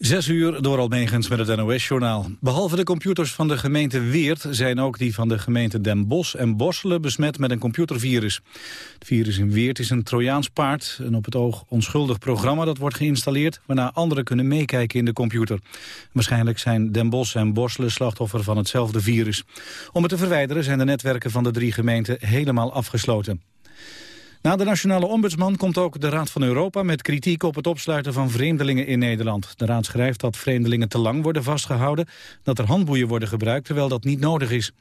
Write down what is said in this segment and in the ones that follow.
Zes uur door Almegens met het NOS-journaal. Behalve de computers van de gemeente Weert... zijn ook die van de gemeente Den Bosch en Borselen besmet met een computervirus. Het virus in Weert is een Trojaans paard... een op het oog onschuldig programma dat wordt geïnstalleerd... waarna anderen kunnen meekijken in de computer. Waarschijnlijk zijn Den Bosch en Borselen slachtoffer van hetzelfde virus. Om het te verwijderen zijn de netwerken van de drie gemeenten helemaal afgesloten. Na de nationale ombudsman komt ook de Raad van Europa met kritiek op het opsluiten van vreemdelingen in Nederland. De Raad schrijft dat vreemdelingen te lang worden vastgehouden, dat er handboeien worden gebruikt terwijl dat niet nodig is.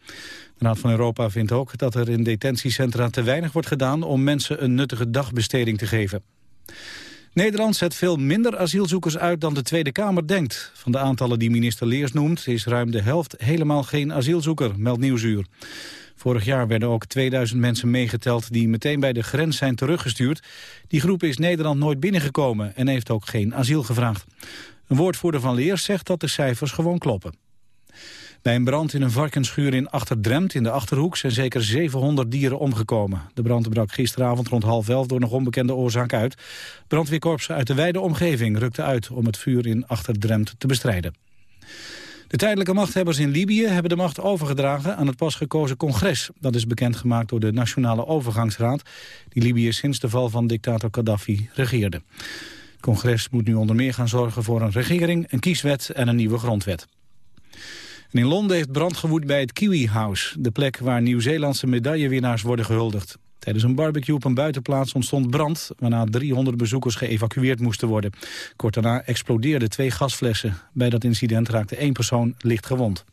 De Raad van Europa vindt ook dat er in detentiecentra te weinig wordt gedaan om mensen een nuttige dagbesteding te geven. Nederland zet veel minder asielzoekers uit dan de Tweede Kamer denkt. Van de aantallen die minister Leers noemt is ruim de helft helemaal geen asielzoeker, meldt Nieuwsuur. Vorig jaar werden ook 2000 mensen meegeteld die meteen bij de grens zijn teruggestuurd. Die groep is Nederland nooit binnengekomen en heeft ook geen asiel gevraagd. Een woordvoerder van Leers zegt dat de cijfers gewoon kloppen. Bij een brand in een varkensschuur in Achterdremt in de Achterhoek zijn zeker 700 dieren omgekomen. De brand brak gisteravond rond half elf door nog onbekende oorzaak uit. Brandweerkorpsen uit de wijde omgeving rukten uit om het vuur in Achterdremt te bestrijden. De tijdelijke machthebbers in Libië hebben de macht overgedragen aan het pas gekozen congres. Dat is bekendgemaakt door de Nationale Overgangsraad, die Libië sinds de val van dictator Gaddafi regeerde. Het congres moet nu onder meer gaan zorgen voor een regering, een kieswet en een nieuwe grondwet. in Londen heeft brand gewoed bij het Kiwi House, de plek waar Nieuw-Zeelandse medaillewinnaars worden gehuldigd. Tijdens een barbecue op een buitenplaats ontstond brand... waarna 300 bezoekers geëvacueerd moesten worden. Kort daarna explodeerden twee gasflessen. Bij dat incident raakte één persoon licht gewond.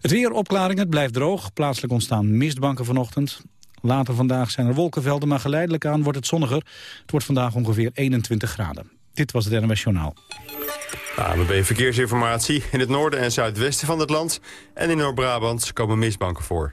Het weer opklaringen, het blijft droog. Plaatselijk ontstaan mistbanken vanochtend. Later vandaag zijn er wolkenvelden, maar geleidelijk aan wordt het zonniger. Het wordt vandaag ongeveer 21 graden. Dit was het NWS Journaal. ABB Verkeersinformatie. In het noorden en zuidwesten van het land en in Noord-Brabant komen mistbanken voor.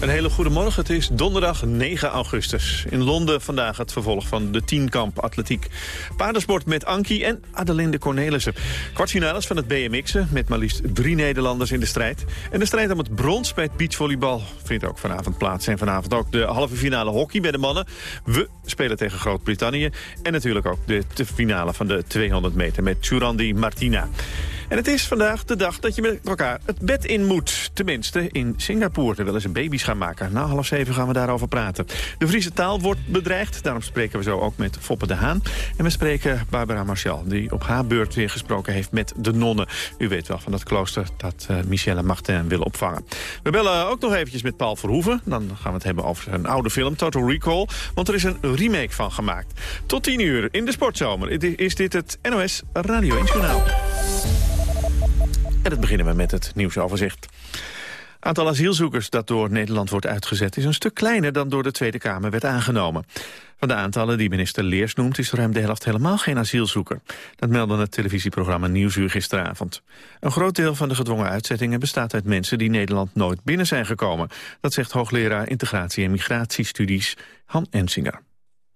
Een hele goede morgen. Het is donderdag 9 augustus. In Londen vandaag het vervolg van de tienkamp atletiek. Paardensport met Ankie en Adelinde Cornelissen. Kwartfinales van het BMX'en met maar liefst drie Nederlanders in de strijd. En de strijd om het brons bij het beachvolleybal vindt ook vanavond plaats. En vanavond ook de halve finale hockey bij de mannen. We spelen tegen Groot-Brittannië. En natuurlijk ook de finale van de 200 meter met Churandi Martina. En het is vandaag de dag dat je met elkaar het bed in moet. Tenminste, in Singapore. Terwijl ze baby's gaan maken. Na half zeven gaan we daarover praten. De Friese taal wordt bedreigd. Daarom spreken we zo ook met Foppe de Haan. En we spreken Barbara Martial, die op haar beurt weer gesproken heeft met de nonnen. U weet wel van dat klooster dat uh, Michelle Martin wil opvangen. We bellen ook nog eventjes met Paul Verhoeven. Dan gaan we het hebben over een oude film, Total Recall. Want er is een remake van gemaakt. Tot 10 uur in de sportzomer is dit het NOS Radio 1 Journaal. En dat beginnen we met het nieuwsoverzicht. Aantal asielzoekers dat door Nederland wordt uitgezet... is een stuk kleiner dan door de Tweede Kamer werd aangenomen. Van de aantallen die minister Leers noemt... is ruim de helft helemaal geen asielzoeker. Dat meldde het televisieprogramma Nieuwsuur gisteravond. Een groot deel van de gedwongen uitzettingen bestaat uit mensen... die Nederland nooit binnen zijn gekomen. Dat zegt hoogleraar Integratie- en Migratiestudies Han Ensinger.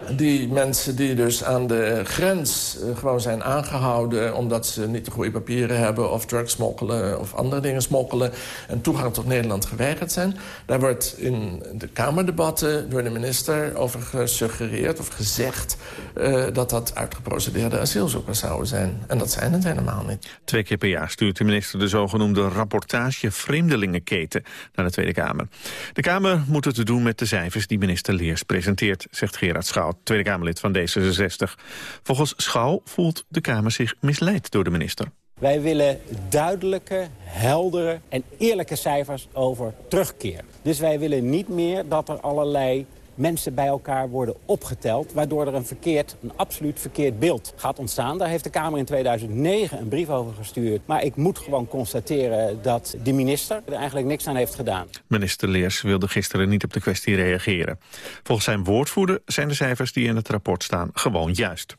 Die mensen die dus aan de grens eh, gewoon zijn aangehouden... omdat ze niet de goede papieren hebben of drugs smokkelen of andere dingen smokkelen... en toegang tot Nederland geweigerd zijn. Daar wordt in de Kamerdebatten door de minister over gesuggereerd of gezegd... Uh, dat dat uitgeprocedeerde asielzoekers zouden zijn. En dat zijn het helemaal niet. Twee keer per jaar stuurt de minister de zogenoemde rapportage Vreemdelingenketen naar de Tweede Kamer. De Kamer moet het te doen met de cijfers die minister Leers presenteert, zegt Gerard Schouw Tweede Kamerlid van D66. Volgens Schouw voelt de Kamer zich misleid door de minister. Wij willen duidelijke, heldere en eerlijke cijfers over terugkeer. Dus wij willen niet meer dat er allerlei mensen bij elkaar worden opgeteld... waardoor er een, verkeerd, een absoluut verkeerd beeld gaat ontstaan. Daar heeft de Kamer in 2009 een brief over gestuurd. Maar ik moet gewoon constateren dat de minister er eigenlijk niks aan heeft gedaan. Minister Leers wilde gisteren niet op de kwestie reageren. Volgens zijn woordvoerder zijn de cijfers die in het rapport staan gewoon juist.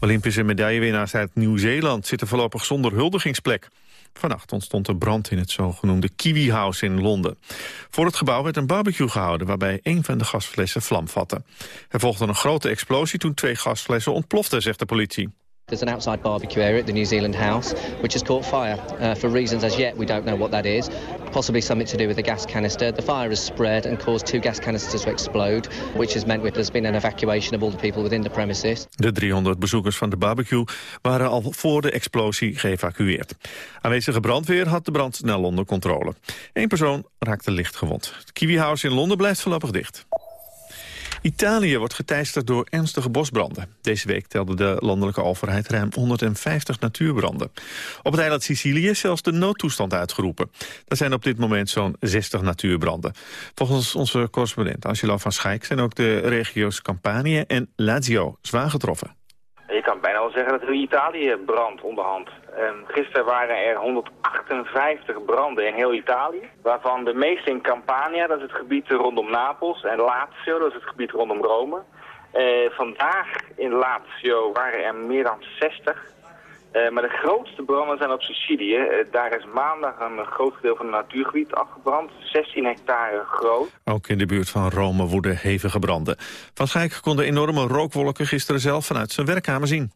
Olympische medaillewinnaars uit Nieuw-Zeeland zitten voorlopig zonder huldigingsplek. Vannacht ontstond er brand in het zogenoemde Kiwi House in Londen. Voor het gebouw werd een barbecue gehouden waarbij een van de gasflessen vlam vatte. Er volgde een grote explosie toen twee gasflessen ontploften, zegt de politie. There's an outside barbecue area at the New Zealand House, which has caught fire. Uh, for reasons as yet we don't know what that is. Possibly something to do with the gas canister. The fire has spread and caused two gas canisters to explode, which has meant there's been an evacuation of all the people within the premises. De 300 bezoekers van de barbecue waren al voor de explosie geëvacueerd. Aanwezige brandweer had de brand snel onder controle. Eén persoon raakte licht gewond. Het Kiwi House in Londen blijft voorlopig dicht. Italië wordt geteisterd door ernstige bosbranden. Deze week telde de landelijke overheid ruim 150 natuurbranden. Op het eiland Sicilië is zelfs de noodtoestand uitgeroepen. Er zijn op dit moment zo'n 60 natuurbranden. Volgens onze correspondent Angelo van Schaik zijn ook de regio's Campanië en Lazio zwaar getroffen. Kan bijna wel zeggen dat er Italië brandt onderhand. Um, gisteren waren er 158 branden in heel Italië, waarvan de meeste in Campania, dat is het gebied rondom Napels, en Lazio, dat is het gebied rondom Rome. Uh, vandaag in Lazio waren er meer dan 60. Uh, maar de grootste branden zijn op Sicilië. Uh, daar is maandag een groot deel van het natuurgebied afgebrand. 16 hectare groot. Ook in de buurt van Rome woeden hevige branden. Van Schijk kon de enorme rookwolken gisteren zelf vanuit zijn werkkamer zien.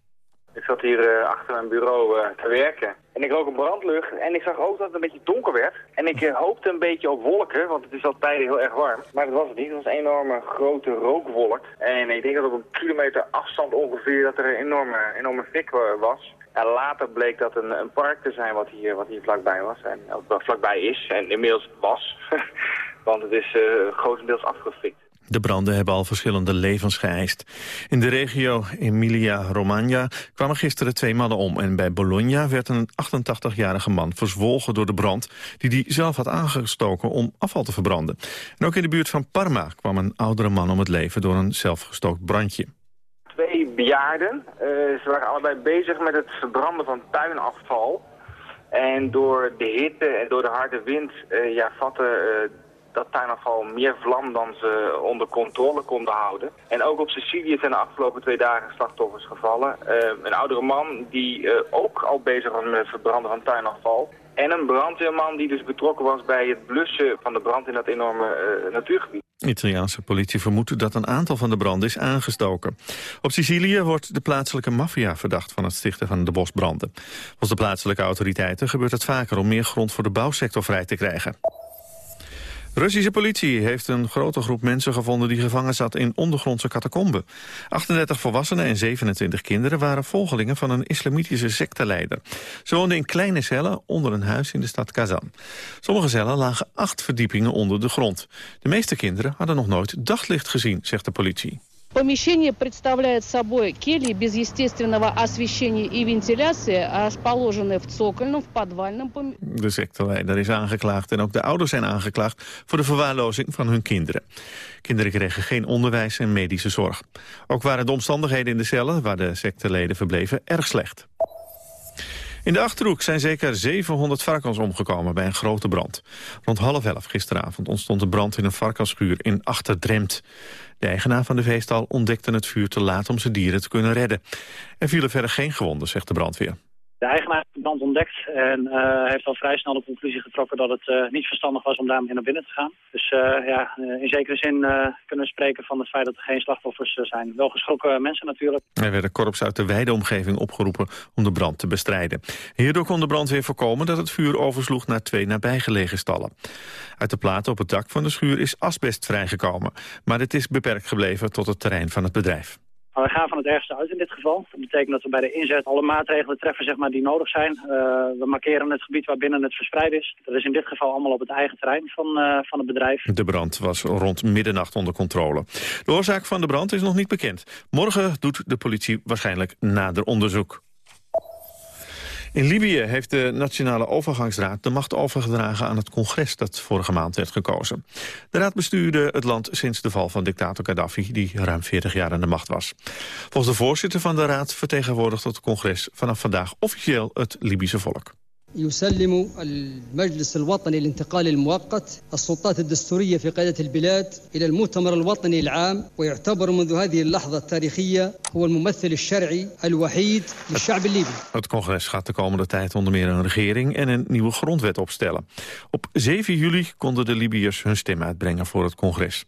Ik zat hier uh, achter mijn bureau te werken. En ik rook een brandlucht. En ik zag ook dat het een beetje donker werd. En ik hoopte een beetje op wolken, want het is al tijden heel erg warm. Maar dat was het niet. Het was een enorme grote rookwolk. En ik denk dat op een kilometer afstand ongeveer dat er een enorme, enorme fik was. En later bleek dat een, een, park te zijn wat hier, wat hier vlakbij was. En wat vlakbij is. En inmiddels was. want het is grotendeels afgefikt. De branden hebben al verschillende levens geëist. In de regio Emilia-Romagna kwamen gisteren twee mannen om... en bij Bologna werd een 88-jarige man verzwolgen door de brand... die hij zelf had aangestoken om afval te verbranden. En ook in de buurt van Parma kwam een oudere man om het leven... door een zelfgestookt brandje. Bejaarden. Uh, ze waren allebei bezig met het verbranden van tuinafval... En door de hitte en door de harde wind uh, ja, vatten uh, dat tuinafval meer vlam dan ze onder controle konden houden. En ook op Sicilië zijn de afgelopen twee dagen slachtoffers gevallen. Een oudere man die ook al bezig was met het verbranden van tuinafval. En een brandweerman die dus betrokken was bij het blussen van de brand in dat enorme uh, natuurgebied. Italiaanse politie vermoedt dat een aantal van de branden is aangestoken. Op Sicilië wordt de plaatselijke maffia verdacht van het stichten van de bosbranden. Volgens de plaatselijke autoriteiten gebeurt het vaker om meer grond voor de bouwsector vrij te krijgen. Russische politie heeft een grote groep mensen gevonden die gevangen zat in ondergrondse catacomben. 38 volwassenen en 27 kinderen waren volgelingen van een islamitische secteleider. Ze woonden in kleine cellen onder een huis in de stad Kazan. Sommige cellen lagen acht verdiepingen onder de grond. De meeste kinderen hadden nog nooit daglicht gezien, zegt de politie. Помещение представляет собой кельи без естественного освещения и вентиляции, расположенные в цокольном, в подвальном помещении. De secteleider is aangeklaagd en ook de ouders zijn aangeklaagd voor de verwaarlozing van hun kinderen. Kinderen kregen geen onderwijs en medische zorg. Ook waren de omstandigheden in de cellen waar de secteleden verbleven erg slecht. In de Achterhoek zijn zeker 700 varkens omgekomen bij een grote brand. Rond half elf gisteravond ontstond de brand in een varkensschuur in Achterdremt. De eigenaar van de veestal ontdekte het vuur te laat om zijn dieren te kunnen redden. Er vielen verder geen gewonden, zegt de brandweer. De eigenaar heeft de brand ontdekt en uh, heeft al vrij snel de conclusie getrokken dat het uh, niet verstandig was om daarmee naar binnen te gaan. Dus uh, ja, in zekere zin kunnen we spreken van het feit dat er geen slachtoffers zijn. Wel geschrokken mensen natuurlijk. Er werden korps uit de wijde omgeving opgeroepen om de brand te bestrijden. Hierdoor kon de brandweer voorkomen dat het vuur oversloeg naar twee nabijgelegen stallen. Uit de platen op het dak van de schuur is asbest vrijgekomen. Maar het is beperkt gebleven tot het terrein van het bedrijf. Maar we gaan van het ergste uit in dit geval. Dat betekent dat we bij de inzet alle maatregelen treffen zeg maar, die nodig zijn. Uh, we markeren het gebied waarbinnen het verspreid is. Dat is in dit geval allemaal op het eigen terrein van, uh, van het bedrijf. De brand was rond middernacht onder controle. De oorzaak van de brand is nog niet bekend. Morgen doet de politie waarschijnlijk nader onderzoek. In Libië heeft de Nationale Overgangsraad de macht overgedragen aan het congres dat vorige maand werd gekozen. De raad bestuurde het land sinds de val van dictator Gaddafi, die ruim 40 jaar aan de macht was. Volgens de voorzitter van de raad vertegenwoordigt het congres vanaf vandaag officieel het Libische volk. يسلم المجلس الوطني للانتقال المؤقت السلطات الدستورية في قيادة البلاد إلى المؤتمر الوطني العام ويعتبر منذ هذه اللحظة التاريخية هو الممثل الشرعي الوحيد للشعب الليبي. Het congres gaat de komende tijd onder meer een regering en een nieuwe grondwet opstellen. Op 7 juli konden de Libiërs hun stem uitbrengen voor het congres.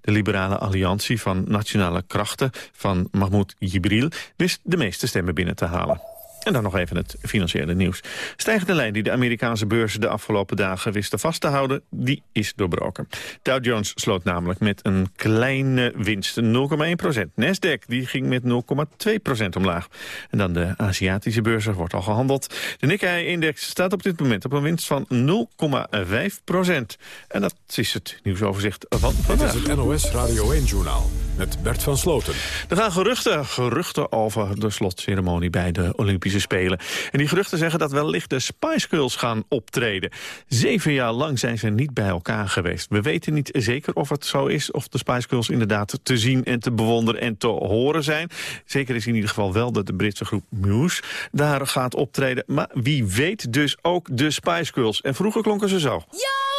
De liberale alliantie van nationale krachten van Mahmoud Jibril wist de meeste stemmen binnen te halen. En dan nog even het financiële nieuws. Stijgende lijn die de Amerikaanse beurzen de afgelopen dagen wisten vast te houden, die is doorbroken. Dow Jones sloot namelijk met een kleine winst, 0,1 procent. Nasdaq die ging met 0,2 procent omlaag. En dan de Aziatische beurzen wordt al gehandeld. De Nikkei-index staat op dit moment op een winst van 0,5 procent. En dat is het nieuwsoverzicht van vandaag. Dit is het NOS Radio 1-journaal met Bert van Sloten. Er gaan geruchten, geruchten over de slotceremonie bij de Olympische Spelen. En die geruchten zeggen dat wellicht de Spice Girls gaan optreden. Zeven jaar lang zijn ze niet bij elkaar geweest. We weten niet zeker of het zo is, of de Spice Girls inderdaad te zien en te bewonderen en te horen zijn. Zeker is in ieder geval wel dat de Britse groep Muse daar gaat optreden. Maar wie weet dus ook de Spice Girls. En vroeger klonken ze zo. Ja,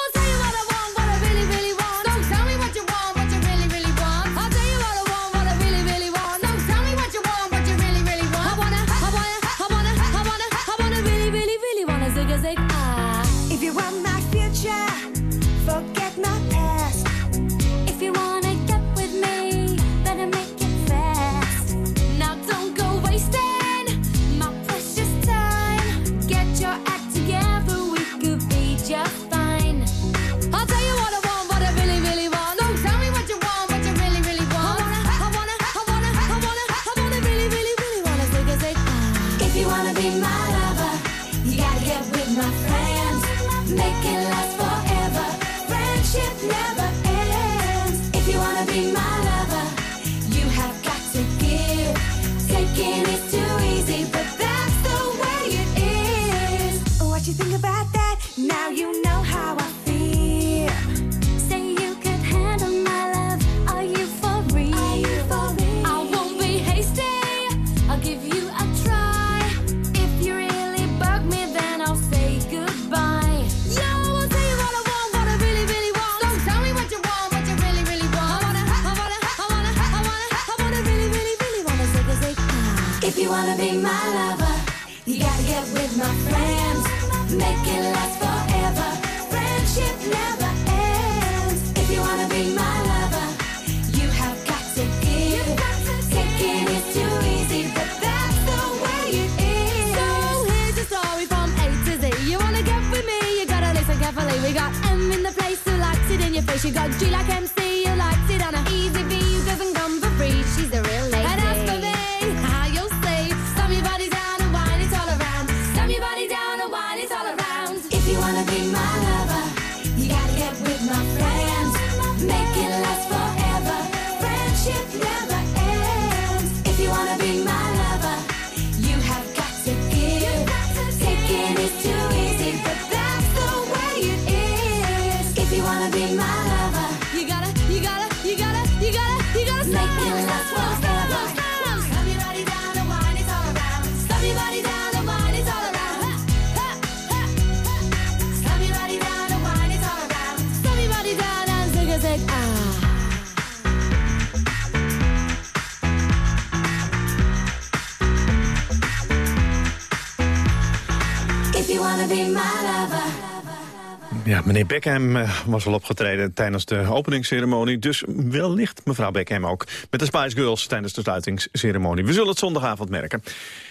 meneer Beckham eh, was al opgetreden tijdens de openingsceremonie. Dus wellicht mevrouw Beckham ook met de Spice Girls tijdens de sluitingsceremonie. We zullen het zondagavond merken.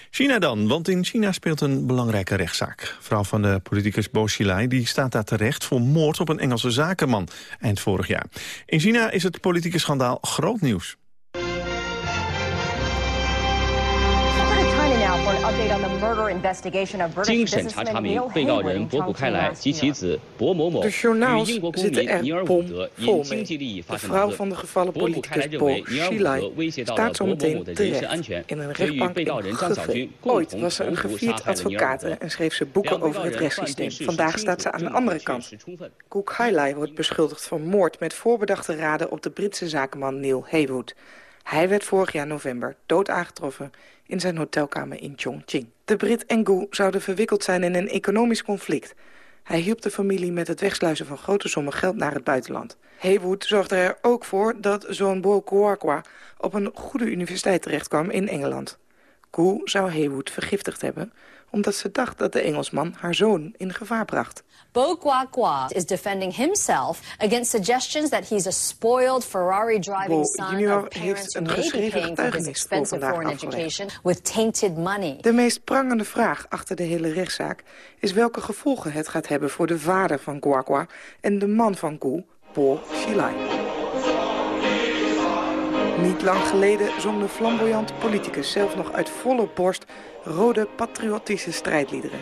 China dan, want in China speelt een belangrijke rechtszaak. Vrouw van de politicus Bo Xilai die staat daar terecht voor moord op een Engelse zakenman eind vorig jaar. In China is het politieke schandaal groot nieuws. De journaals zitten er bomvol mee. De vrouw van de gevallen politicus Bo Xilai staat zometeen terecht in een rechtbank in Guffel. Ooit was ze een gevierd advocaat en schreef ze boeken over het rechtssysteem. Vandaag staat ze aan de andere kant. Koek Hailai wordt beschuldigd van moord met voorbedachte raden op de Britse zakenman Neil Haywood. Hij werd vorig jaar november dood aangetroffen in zijn hotelkamer in Chongqing. De Brit en Gu zouden verwikkeld zijn in een economisch conflict. Hij hielp de familie met het wegsluizen van grote sommen geld naar het buitenland. Haywood zorgde er ook voor dat zoon Bo Kouakwa op een goede universiteit terechtkwam in Engeland. Gu zou Haywood vergiftigd hebben omdat ze dacht dat de Engelsman haar zoon in gevaar bracht. Bo Kwa is defending himself against suggestions that he's a spoiled Ferrari driving son junior of heeft een geschreven getuigenis voor vandaag afgelegd. with tainted money. De meest prangende vraag achter de hele rechtszaak is welke gevolgen het gaat hebben voor de vader van Kwakwa en de man van Gu, Bo Xilai. Niet lang geleden zong de flamboyante politicus zelf nog uit volle borst rode patriotische strijdliederen.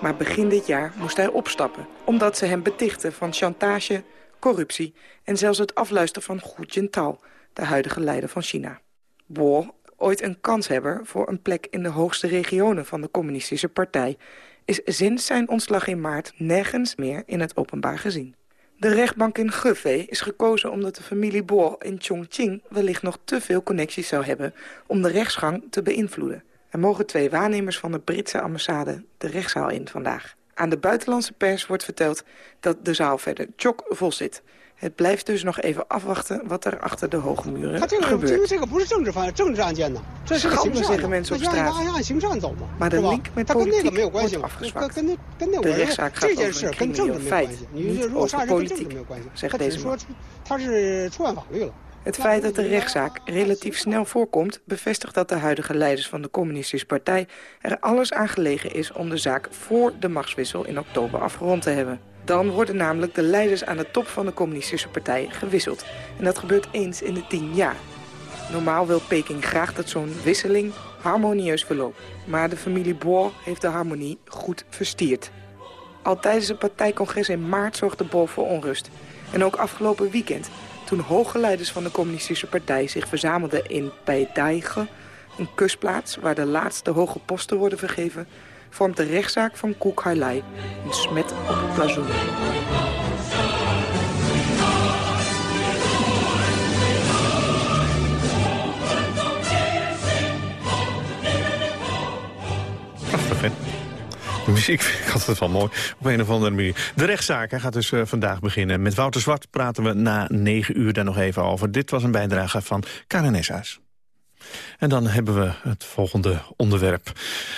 Maar begin dit jaar moest hij opstappen, omdat ze hem betichten van chantage, corruptie en zelfs het afluisteren van Hu Jintao, de huidige leider van China. Bo, ooit een kanshebber voor een plek in de hoogste regionen van de communistische partij, is sinds zijn ontslag in maart nergens meer in het openbaar gezien. De rechtbank in Hefei is gekozen omdat de familie Bo in Chongqing wellicht nog te veel connecties zou hebben om de rechtsgang te beïnvloeden. Er mogen twee waarnemers van de Britse ambassade de rechtszaal in vandaag. Aan de buitenlandse pers wordt verteld dat de zaal verder chockvol zit. Het blijft dus nog even afwachten wat er achter de hoge muren gebeurt. Schande, zeggen mensen op straat. Maar de link met politiek wordt afgezwakt. De rechtszaak gaat over een crimineel feit, niet over politiek, zegt deze man. Het feit dat de rechtszaak relatief snel voorkomt... bevestigt dat de huidige leiders van de communistische partij... er alles aan gelegen is om de zaak voor de machtswissel in oktober afgerond te hebben. Dan worden namelijk de leiders aan de top van de communistische partij gewisseld. En dat gebeurt eens in de tien jaar. Normaal wil Peking graag dat zo'n wisseling harmonieus verloopt. Maar de familie Bo heeft de harmonie goed verstierd. Al tijdens het partijcongres in maart zorgde Bo voor onrust. En ook afgelopen weekend, toen hoge leiders van de communistische partij zich verzamelden in Beidaige, een kustplaats waar de laatste hoge posten worden vergeven, vormt de rechtszaak van Koek Hailai een smet op het blazoen. Prachtig, hè? De muziek vind ik altijd wel mooi, op een of andere manier. De rechtszaak gaat dus eh, vandaag beginnen. Met Wouter Zwart praten we na negen uur daar nog even over. Dit was een bijdrage van Karen Eshuis. En dan hebben we het volgende onderwerp.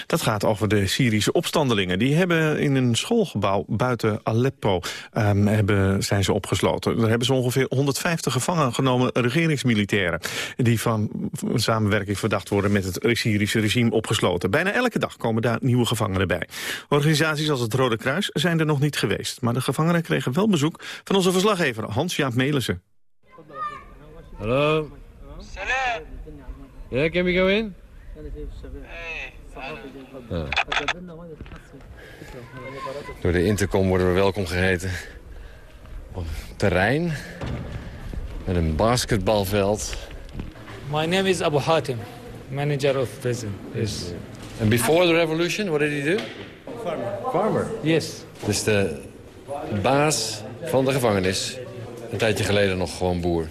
Dat gaat over de Syrische opstandelingen. Die hebben in een schoolgebouw buiten Aleppo ehm, hebben, zijn ze opgesloten. Daar hebben ze ongeveer 150 gevangen genomen regeringsmilitairen... die van samenwerking verdacht worden met het Syrische regime opgesloten. Bijna elke dag komen daar nieuwe gevangenen bij. Organisaties als het Rode Kruis zijn er nog niet geweest. Maar de gevangenen kregen wel bezoek van onze verslaggever Hans-Jaap Melissen. Hallo. Yeah, can we go in? Door de intercom worden we welkom geheten. Op een terrein met een basketbalveld. My name is Abu Hatim, manager of prison. Yes. And before the revolution, what did he do? Farmer. Farmer? Yes. Dus de baas van de gevangenis. Een tijdje geleden nog gewoon boer.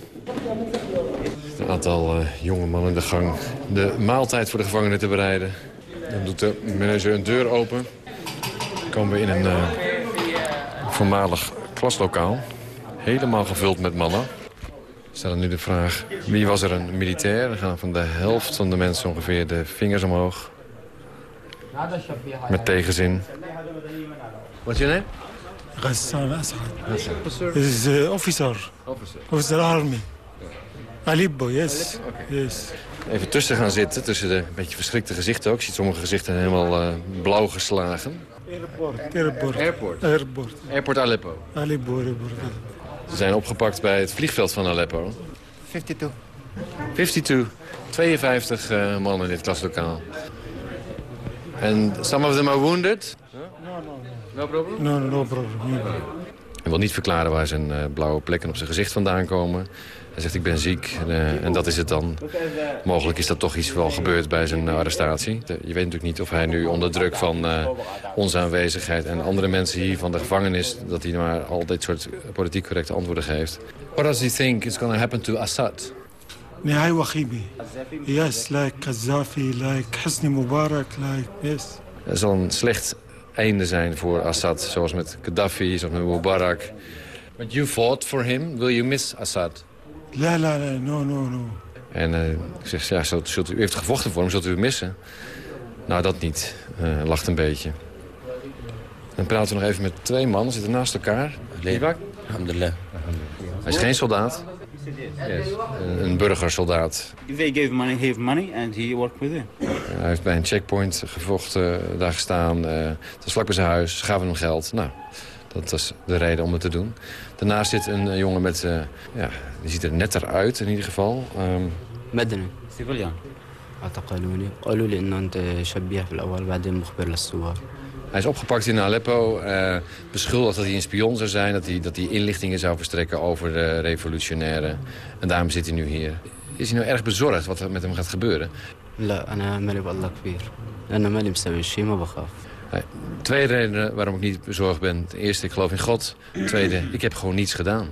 Een aantal uh, jonge mannen in de gang. De maaltijd voor de gevangenen te bereiden. Dan doet de manager een deur open. Dan komen we in een uh, voormalig klaslokaal. Helemaal gevuld met mannen. Stellen nu de vraag, wie was er een militair? Dan gaan van de helft van de mensen ongeveer de vingers omhoog. Met tegenzin. What's your name? Ghassan Asad. Is uh, officer. Officer. Officer army. Aleppo, yes. yes. Even tussen gaan zitten, tussen de een beetje verschrikte gezichten ook. Je ziet sommige gezichten helemaal uh, blauw geslagen. Airport. Airport. Airport. Airport. Airport Aleppo. Aleppo, Aleppo. Ze zijn opgepakt bij het vliegveld van Aleppo. 52. 52. 52 uh, mannen in dit klaslokaal. En some of them are wounded? No problem? No, no problem. No problem. Hij wil niet verklaren waar zijn uh, blauwe plekken op zijn gezicht vandaan komen. Hij zegt, ik ben ziek uh, en dat is het dan. Mogelijk is dat toch iets wel gebeurd bij zijn arrestatie. De, je weet natuurlijk niet of hij nu onder druk van uh, onze aanwezigheid... en andere mensen hier van de gevangenis... dat hij maar al dit soort politiek correcte antwoorden geeft. What does he think is going to happen to Assad? نهاية وخيمة. Yes, like Gaddafi, like Hosni Mubarak, like, yes. Er zal een slecht einde zijn voor Assad, zoals met Gaddafi, zoals met Mubarak. But you fought for him. Will you miss Assad? La, la, la, no, no, no. En uh, ik zeg, ja, zult, zult u, u heeft gevochten voor hem, zult u hem missen? Nou, dat niet. Uh, lacht een beetje. Dan praten we nog even met twee mannen, zitten naast elkaar. Libak? Alhamdulillah. Hij is geen soldaat. Yes. Een burgersoldaat. They gave money, he have money and he worked with it. Hij heeft bij een checkpoint gevochten, daar gestaan. Uh, dat is vlak bij zijn huis, ze gaven hem geld. Nou, dat was de reden om het te doen. Daarnaast zit een jongen met, uh, ja, die ziet er netter uit in ieder geval. Um, مدني civilian اعتقلوني قالوا لي انه انت شبيه في الاول بعدين مخبر للثوار hij is opgepakt in Aleppo, uh, beschuldigd dat hij een spion zou zijn... Dat hij, dat hij inlichtingen zou verstrekken over de revolutionairen. En daarom zit hij nu hier. Is hij nou erg bezorgd wat er met hem gaat gebeuren? لا أنا مالي بالله كبير أنا مالي مسوي شيء ما بخاف eh, twee redenen waarom ik niet bezorgd ben. De eerste, ik geloof in God. Tweede, ik heb gewoon niets gedaan.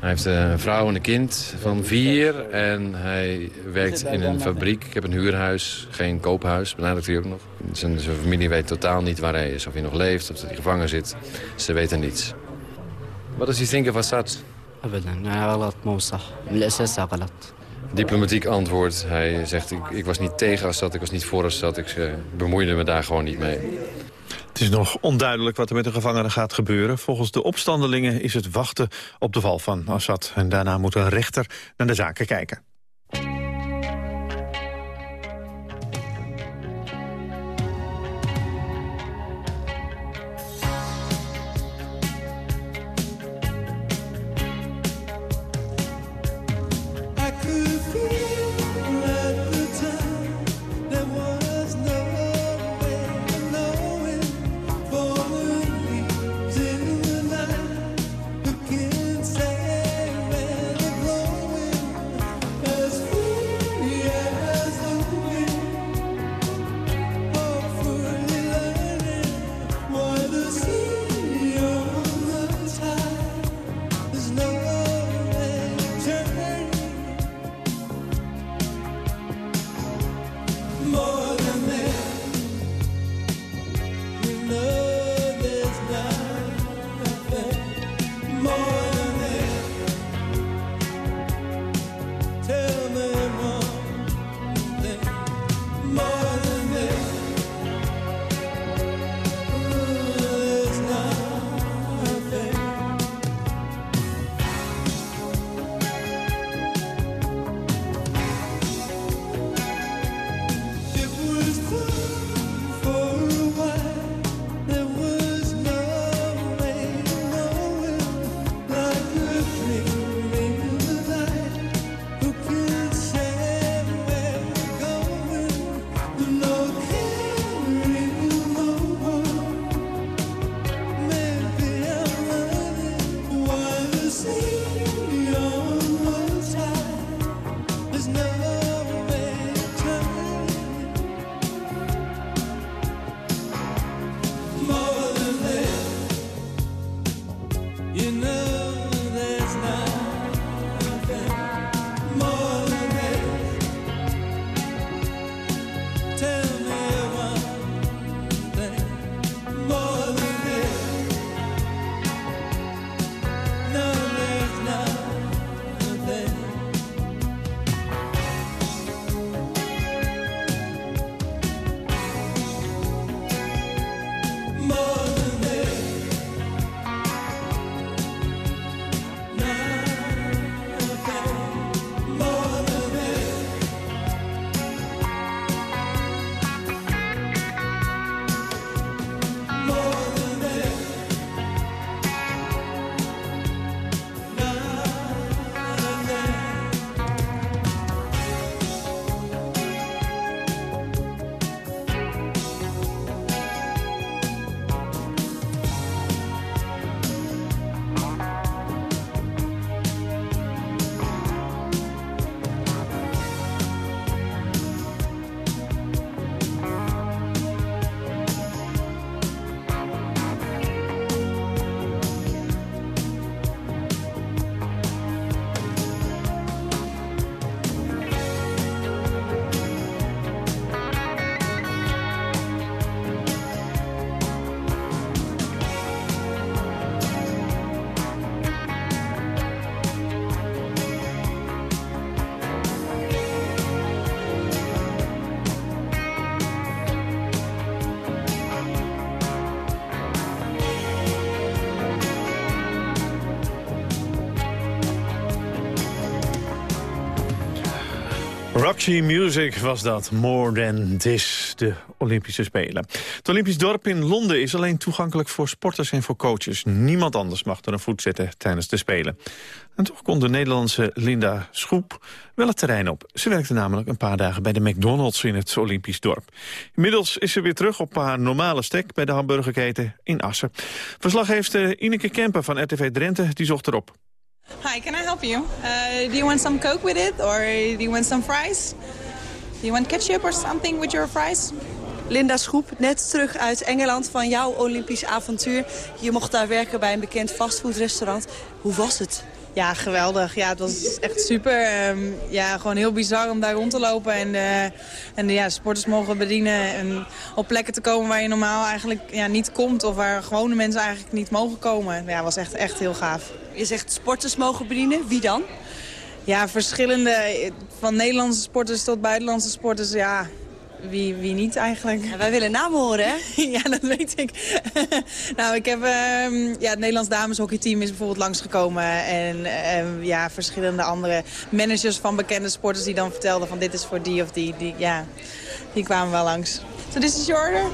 Hij heeft eh, een vrouw en een kind van vier en hij werkt in een fabriek. Ik heb een huurhuis, geen koophuis, benadrukt hij ook nog. Zijn, zijn, familie weet totaal niet waar hij is, of hij nog leeft, of dat hij gevangen zit. Ze weten niets. Wat is die denken van Assad? diplomatiek antwoord. Hij zegt, ik, ik, was niet tegen Assad, ik was niet voor Assad. Ik eh, bemoeide me daar gewoon niet mee. Het is nog onduidelijk wat er met de gevangenen gaat gebeuren. Volgens de opstandelingen is het wachten op de val van Assad. En daarna moet een rechter naar de zaken kijken. Roxy Music was dat, More Than This, de Olympische Spelen. Het Olympisch dorp in Londen is alleen toegankelijk voor sporters en voor coaches. Niemand anders mag er een voet zetten tijdens de Spelen. En toch kon de Nederlandse Linda Schoep wel het terrein op. Ze werkte namelijk een paar dagen bij de McDonald's in het Olympisch dorp. Inmiddels is ze weer terug op haar normale stek bij de hamburgerketen in Assen. Verslaggever Ineke Kemper van RTV Drenthe die zocht erop. Hi, can I help you? Uh, do you want some Coke with it or do you want some fries? Do you want ketchup or something with your fries? Linda Schroep, net terug uit Engeland van jouw Olympisch avontuur. Je mocht daar werken bij een bekend fastfoodrestaurant. Hoe was het? Ja, geweldig. Ja, het was echt super. Ehm, ja, gewoon heel bizar om daar rond te lopen en, uh, en ja, sporters mogen bedienen. En op plekken te komen waar je normaal eigenlijk ja, niet komt of waar gewone mensen eigenlijk niet mogen komen. Ja, was echt, echt heel gaaf. Je zegt sporters mogen bedienen. Wie dan? Ja, verschillende. Van Nederlandse sporters tot buitenlandse sporters. Ja, wie, wie niet eigenlijk? Ja, wij willen namen horen, hè? ja, dat weet ik. nou, ik heb... Uh, ja, het Nederlands dameshockeyteam is bijvoorbeeld langsgekomen. En uh, ja, verschillende andere managers van bekende sporters... die dan vertelden van dit is voor die of die. die ja, die kwamen wel langs. So this is your order?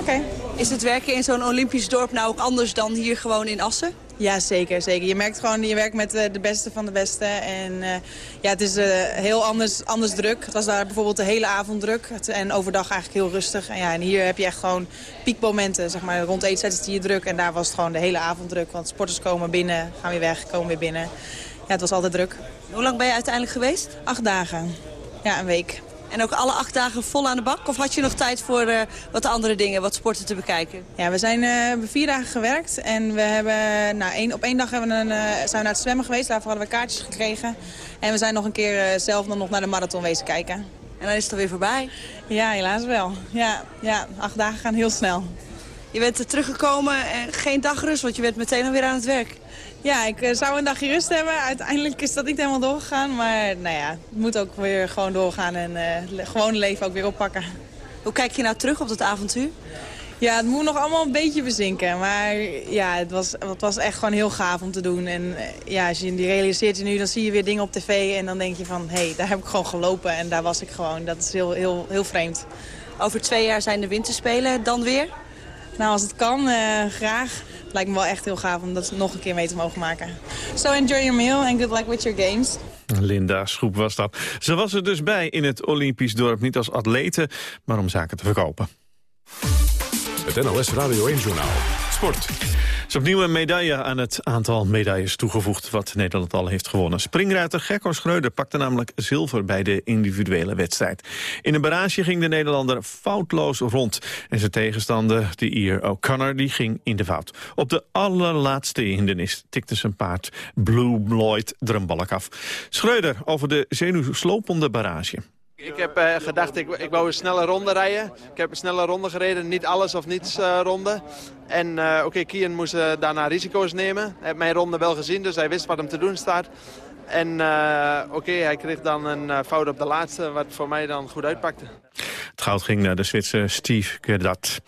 Oké. Is het werken in zo'n Olympisch dorp nou ook anders dan hier gewoon in Assen? Ja, zeker, zeker. Je merkt gewoon, je werkt met eh, de beste van de beste. En uh, ja, het is uh, heel anders, anders druk. Het was daar bijvoorbeeld de hele avond druk. En overdag eigenlijk heel rustig. En, ja, en hier heb je echt gewoon piekmomenten. Zeg maar, rond eettijd is het hier druk. En daar was het gewoon de hele avond druk. Want sporters komen binnen, gaan weer weg, komen weer binnen. Ja, het was altijd druk. Hoe lang ben je uiteindelijk geweest? Acht dagen. Ja, een week. En ook alle acht dagen vol aan de bak? Of had je nog tijd voor uh, wat andere dingen, wat sporten te bekijken? Ja, we zijn uh, vier dagen gewerkt. En we hebben, nou, één, op één dag hebben we een, uh, zijn we naar het zwemmen geweest. Daarvoor hadden we kaartjes gekregen. En we zijn nog een keer zelf nog naar de marathon wezen kijken. En dan is het alweer voorbij? Ja, helaas wel. Ja, ja, acht dagen gaan heel snel. Je bent er teruggekomen en geen dagrust, want je bent meteen alweer aan het werk. Ja, ik uh, zou een dagje rust hebben. Uiteindelijk is dat niet helemaal doorgegaan. Maar nou ja, het moet ook weer gewoon doorgaan en uh, gewoon leven ook weer oppakken. Hoe kijk je nou terug op dat avontuur? Ja, het moet nog allemaal een beetje bezinken. Maar ja, het was, het was echt gewoon heel gaaf om te doen. En uh, ja, als je die realiseert je nu, dan zie je weer dingen op tv. En dan denk je van, hé, hey, daar heb ik gewoon gelopen. En daar was ik gewoon. Dat is heel, heel, heel vreemd. Over twee jaar zijn de winterspelen dan weer? Nou, als het kan, graag. Het lijkt me wel echt heel gaaf om dat nog een keer mee te mogen maken. So enjoy your meal and good luck with your games. Linda Schroep was dat. Ze was er dus bij in het Olympisch dorp. Niet als atlete, maar om zaken te verkopen. Het NLS Radio 1 Journaal. Sport is opnieuw een medaille aan het aantal medailles toegevoegd... wat Nederland al heeft gewonnen. Springruiter Gerko Schreuder pakte namelijk zilver bij de individuele wedstrijd. In een barrage ging de Nederlander foutloos rond. En zijn tegenstander, de Ier O'Connor, die ging in de fout. Op de allerlaatste hindernis tikte zijn paard Blue Lloyd er een balk af. Schreuder over de zenuwslopende barrage. Ik heb uh, gedacht, ik, ik wou een snelle ronde rijden. Ik heb een snelle ronde gereden, niet alles of niets uh, ronde. En uh, oké, Kian moest daarna risico's nemen. Hij heeft mijn ronde wel gezien, dus hij wist wat hem te doen staat. En oké, hij kreeg dan een fout op de laatste, wat voor mij dan goed uitpakte. Het goud ging naar de Zwitser Steve Gerdat.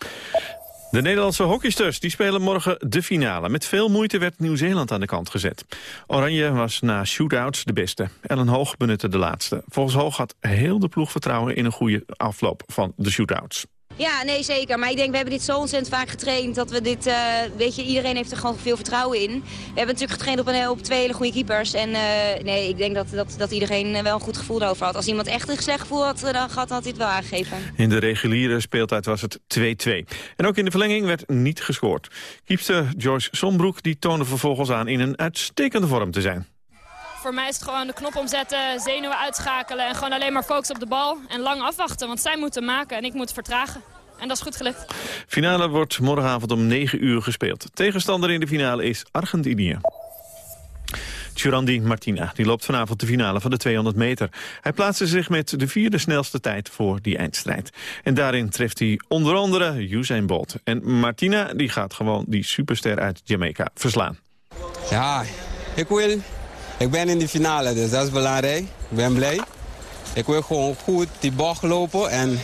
De Nederlandse hockeysters die spelen morgen de finale. Met veel moeite werd Nieuw-Zeeland aan de kant gezet. Oranje was na shootouts de beste. Ellen Hoog benutte de laatste. Volgens Hoog had heel de ploeg vertrouwen in een goede afloop van de shootouts. Ja, nee zeker. Maar ik denk, we hebben dit zo ontzettend vaak getraind dat we dit, uh, weet je, iedereen heeft er gewoon veel vertrouwen in. We hebben natuurlijk getraind op, een, op twee hele goede keepers. En uh, nee, ik denk dat, dat, dat iedereen wel een goed gevoel daarover had. Als iemand echt een slecht gevoel had, dan had, hij het wel aangegeven. In de reguliere speeltijd was het 2-2. En ook in de verlenging werd niet gescoord. Kiepster Joyce Sombroek die toonde vervolgens aan in een uitstekende vorm te zijn voor mij is het gewoon de knop omzetten, zenuwen uitschakelen... en gewoon alleen maar focussen op de bal en lang afwachten. Want zij moeten maken en ik moet vertragen. En dat is goed gelukt. Finale wordt morgenavond om 9 uur gespeeld. Tegenstander in de finale is Argentinië. Churandi Martina die loopt vanavond de finale van de 200 meter. Hij plaatste zich met de vierde snelste tijd voor die eindstrijd. En daarin treft hij onder andere Usain Bolt. En Martina die gaat gewoon die superster uit Jamaica verslaan. Ja, ik wil ik ben in de finale, dus dat is belangrijk. Ik ben blij. Ik wil gewoon goed die bocht lopen en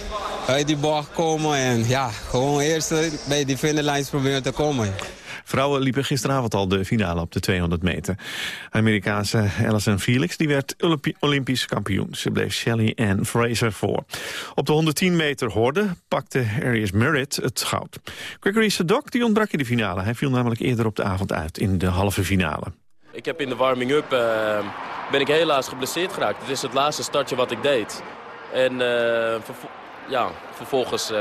uit die bocht komen. En ja, gewoon eerst bij die finish proberen te komen. Vrouwen liepen gisteravond al de finale op de 200 meter. Amerikaanse Alison Felix die werd Olympisch kampioen. Ze bleef Shelley Ann Fraser voor. Op de 110 meter horde pakte Arias Merritt het goud. Gregory Sadok die ontbrak in de finale. Hij viel namelijk eerder op de avond uit in de halve finale. Ik heb in de warming-up uh, ben ik helaas geblesseerd geraakt. Het is het laatste startje wat ik deed. En uh, ja, vervolgens uh,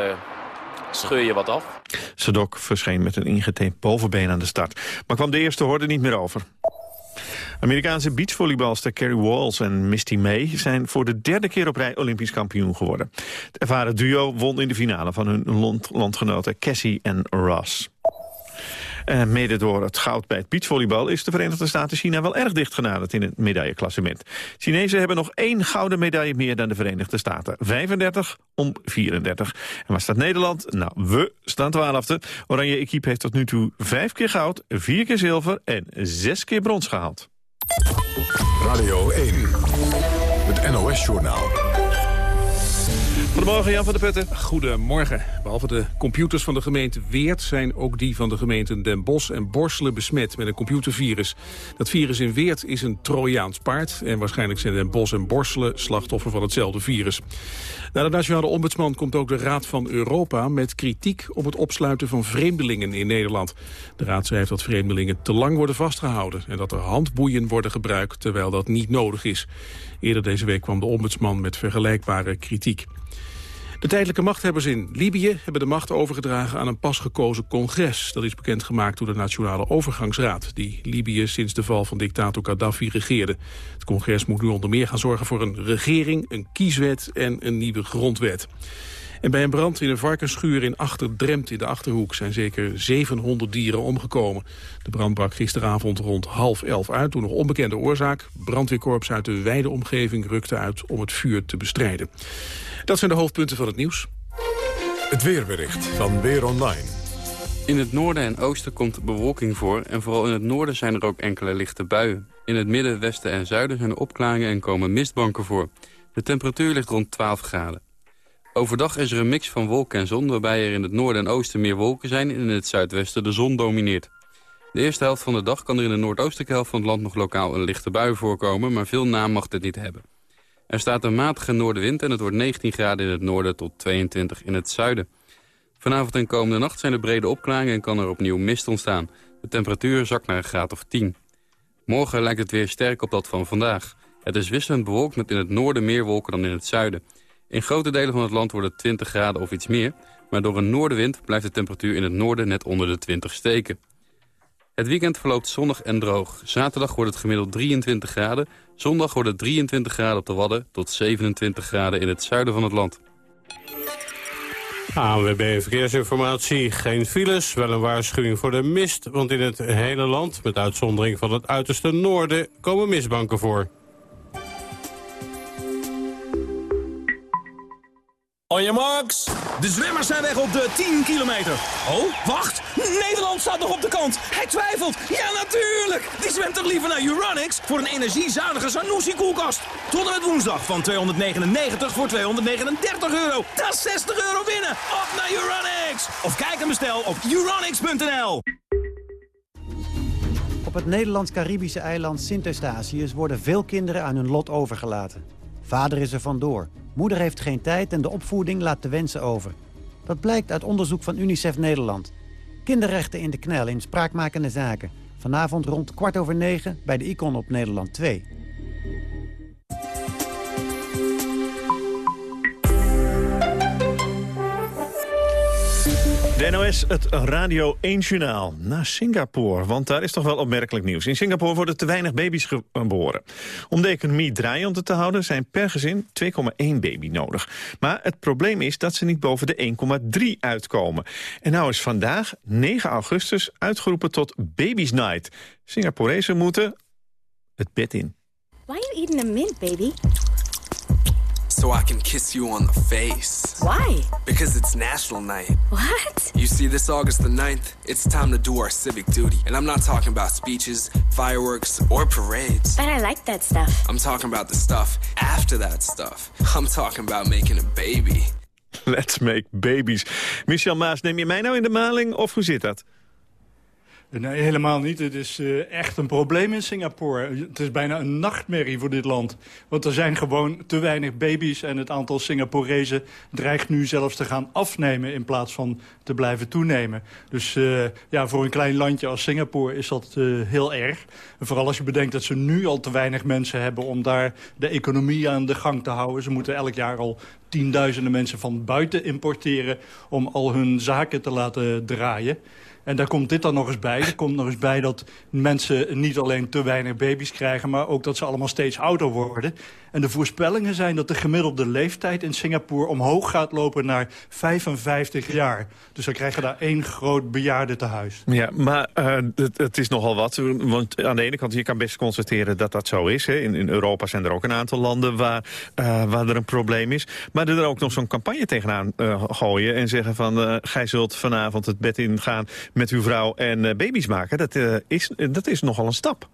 scheur je wat af. Sadok verscheen met een ingetaped bovenbeen aan de start. Maar kwam de eerste horde niet meer over. Amerikaanse beachvolleybalster Kerry Walls en Misty May zijn voor de derde keer op rij Olympisch kampioen geworden. Het ervaren duo won in de finale van hun landgenoten Cassie en Ross. Eh, mede door het goud bij het beachvolleybal is de Verenigde Staten China wel erg dicht genaderd in het medailleklassement. Chinezen hebben nog één gouden medaille meer dan de Verenigde Staten. 35 om 34. En waar staat Nederland? Nou, we staan twaalfde. Oranje Equipe heeft tot nu toe vijf keer goud, vier keer zilver en zes keer brons gehaald. Radio 1, het NOS-journaal. Goedemorgen Jan van der Putten. Goedemorgen. Behalve de computers van de gemeente Weert zijn ook die van de gemeenten Den Bosch en Borselen besmet met een computervirus. Dat virus in Weert is een Trojaans paard en waarschijnlijk zijn Den Bosch en Borselen slachtoffer van hetzelfde virus. Naar de nationale ombudsman komt ook de Raad van Europa met kritiek op het opsluiten van vreemdelingen in Nederland. De Raad schrijft dat vreemdelingen te lang worden vastgehouden en dat er handboeien worden gebruikt terwijl dat niet nodig is. Eerder deze week kwam de ombudsman met vergelijkbare kritiek. De tijdelijke machthebbers in Libië hebben de macht overgedragen aan een pas gekozen congres. Dat is bekendgemaakt door de Nationale Overgangsraad, die Libië sinds de val van dictator Gaddafi regeerde. Het congres moet nu onder meer gaan zorgen voor een regering, een kieswet en een nieuwe grondwet. En bij een brand in een varkensschuur in Achterdremt in de Achterhoek zijn zeker 700 dieren omgekomen. De brand brak gisteravond rond half elf uit door nog onbekende oorzaak. Brandweerkorps uit de wijde omgeving rukte uit om het vuur te bestrijden. Dat zijn de hoofdpunten van het nieuws. Het weerbericht van Weer Online. In het noorden en oosten komt bewolking voor... en vooral in het noorden zijn er ook enkele lichte buien. In het midden, westen en zuiden zijn er opklaringen en komen mistbanken voor. De temperatuur ligt rond 12 graden. Overdag is er een mix van wolken en zon... waarbij er in het noorden en oosten meer wolken zijn... en in het zuidwesten de zon domineert. De eerste helft van de dag kan er in de noordoostelijke helft van het land... nog lokaal een lichte bui voorkomen, maar veel naam mag dit niet hebben. Er staat een matige noordenwind en het wordt 19 graden in het noorden tot 22 in het zuiden. Vanavond en komende nacht zijn er brede opklaringen en kan er opnieuw mist ontstaan. De temperatuur zakt naar een graad of 10. Morgen lijkt het weer sterk op dat van vandaag. Het is wisselend bewolkt met in het noorden meer wolken dan in het zuiden. In grote delen van het land wordt het 20 graden of iets meer... maar door een noordenwind blijft de temperatuur in het noorden net onder de 20 steken. Het weekend verloopt zonnig en droog. Zaterdag wordt het gemiddeld 23 graden. Zondag wordt het 23 graden op de Wadden tot 27 graden in het zuiden van het land. ANWB Verkeersinformatie. Geen files, wel een waarschuwing voor de mist. Want in het hele land, met uitzondering van het uiterste noorden, komen mistbanken voor. On your marks. De zwemmers zijn weg op de 10 kilometer. Oh, wacht. Nederland staat nog op de kant. Hij twijfelt. Ja, natuurlijk. Die zwemt toch liever naar Uranix voor een energiezuinige Sanusi-koelkast. Tot en met woensdag van 299 voor 239 euro. Dat is 60 euro winnen. Op naar Uranix. Of kijk en bestel op uranix.nl. Op het Nederlands-Caribische eiland Sint-Eustatius worden veel kinderen aan hun lot overgelaten. Vader is er vandoor. Moeder heeft geen tijd en de opvoeding laat te wensen over. Dat blijkt uit onderzoek van UNICEF Nederland. Kinderrechten in de knel in spraakmakende zaken. Vanavond rond kwart over negen bij de Icon op Nederland 2. NOS, het Radio 1-journaal, naar Singapore. Want daar is toch wel opmerkelijk nieuws. In Singapore worden te weinig baby's geboren. Om de economie draaiende te houden zijn per gezin 2,1 baby nodig. Maar het probleem is dat ze niet boven de 1,3 uitkomen. En nou is vandaag, 9 augustus, uitgeroepen tot Baby's Night. Singaporezen moeten het bed in. Why are you eating a mint, baby? So I can kiss you on the face. Why? Because it's National Night. What? You see, this August the 9th, it's time to do our civic duty. And I'm not talking about speeches, fireworks, or parades. But I like that stuff. I'm talking about the stuff after that stuff. I'm talking about making a baby. Let's make babies. Michel Maas, neem je mij nou in de maling of hoe zit dat? Nee, helemaal niet. Het is uh, echt een probleem in Singapore. Het is bijna een nachtmerrie voor dit land. Want er zijn gewoon te weinig baby's... en het aantal Singaporezen dreigt nu zelfs te gaan afnemen... in plaats van te blijven toenemen. Dus uh, ja, voor een klein landje als Singapore is dat uh, heel erg. En vooral als je bedenkt dat ze nu al te weinig mensen hebben... om daar de economie aan de gang te houden. Ze moeten elk jaar al tienduizenden mensen van buiten importeren... om al hun zaken te laten draaien. En daar komt dit dan nog eens bij. Er komt nog eens bij dat mensen niet alleen te weinig baby's krijgen... maar ook dat ze allemaal steeds ouder worden. En de voorspellingen zijn dat de gemiddelde leeftijd in Singapore... omhoog gaat lopen naar 55 jaar. Dus dan krijgen daar één groot bejaarde tehuis. Ja, maar uh, het, is nogal wat. Want aan de ene kant, je kan best constateren dat dat zo is. Hè. In, in, Europa zijn er ook een aantal landen waar, uh, waar er een probleem is. Maar er ook nog zo'n campagne tegenaan uh, gooien... en zeggen van, gij zult vanavond het bed ingaan met uw vrouw en baby's maken. Dat, is, dat is nogal een stap.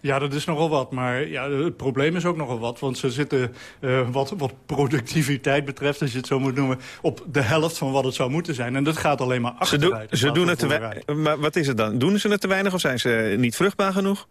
Ja, dat is nogal wat. Maar ja, het probleem is ook nogal wat. Want ze zitten, uh, wat, wat productiviteit betreft, als je het zo moet noemen... op de helft van wat het zou moeten zijn. En dat gaat alleen maar achteruit. Ze, ze doen het te weinig. Maar wat is het dan? Doen ze het te weinig of zijn ze niet vruchtbaar genoeg?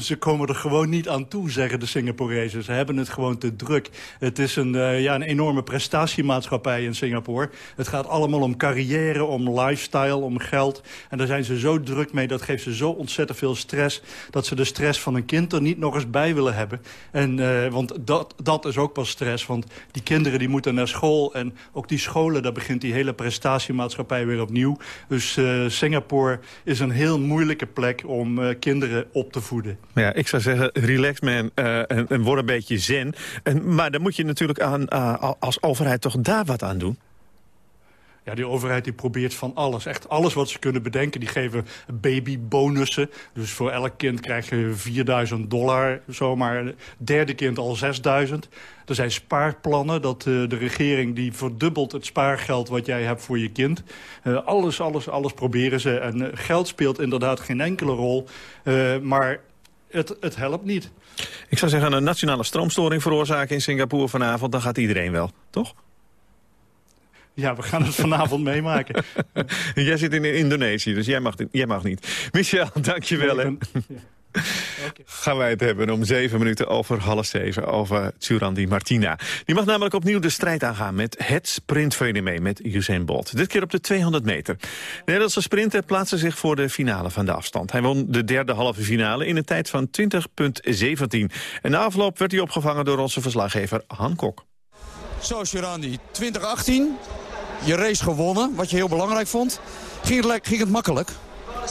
Ze komen er gewoon niet aan toe, zeggen de Singaporezen. Ze hebben het gewoon te druk. Het is een, uh, ja, een enorme prestatiemaatschappij in Singapore. Het gaat allemaal om carrière, om lifestyle, om geld. En daar zijn ze zo druk mee, dat geeft ze zo ontzettend veel stress... dat ze de stress van een kind er niet nog eens bij willen hebben. En, uh, want dat, dat is ook pas stress, want die kinderen die moeten naar school... en ook die scholen, daar begint die hele prestatiemaatschappij weer opnieuw. Dus uh, Singapore is een heel moeilijke plek om kinderen op te voeden. Ja, ik zou zeggen, relax man uh, en, en, word een beetje zen. En, maar dan moet je natuurlijk aan, uh, als overheid toch daar wat aan doen. Ja, die overheid die probeert van alles. Echt alles wat ze kunnen bedenken. Die geven babybonussen. Dus voor elk kind krijg je 4000 dollar zomaar. Derde kind al 6000. Er zijn spaarplannen. Dat uh, de regering die verdubbelt het spaargeld wat jij hebt voor je kind. Alles, alles, alles proberen ze. En geld speelt inderdaad geen enkele rol. maar het, het helpt niet. Ik zou zeggen, een nationale stroomstoring veroorzaken in Singapore vanavond... dan gaat iedereen wel, toch? Ja, we gaan het vanavond meemaken. jij zit in Indonesië, dus jij mag, jij mag niet. Michel, dankjewel. Hè. Gaan wij het hebben om zeven minuten over half zeven over Tsurandi Martina. Die mag namelijk opnieuw de strijd aangaan met het sprintfenomeen met Usain Bolt. Dit keer op de 200 meter. De Nederlandse sprinter plaatste zich voor de finale van de afstand. Hij won de derde halve finale in een tijd van 20.17. En na afloop werd hij opgevangen door onze verslaggever Han Kok. Zo, Tsurandi, 2018. Je race gewonnen, wat je heel belangrijk vond. Ging het makkelijk?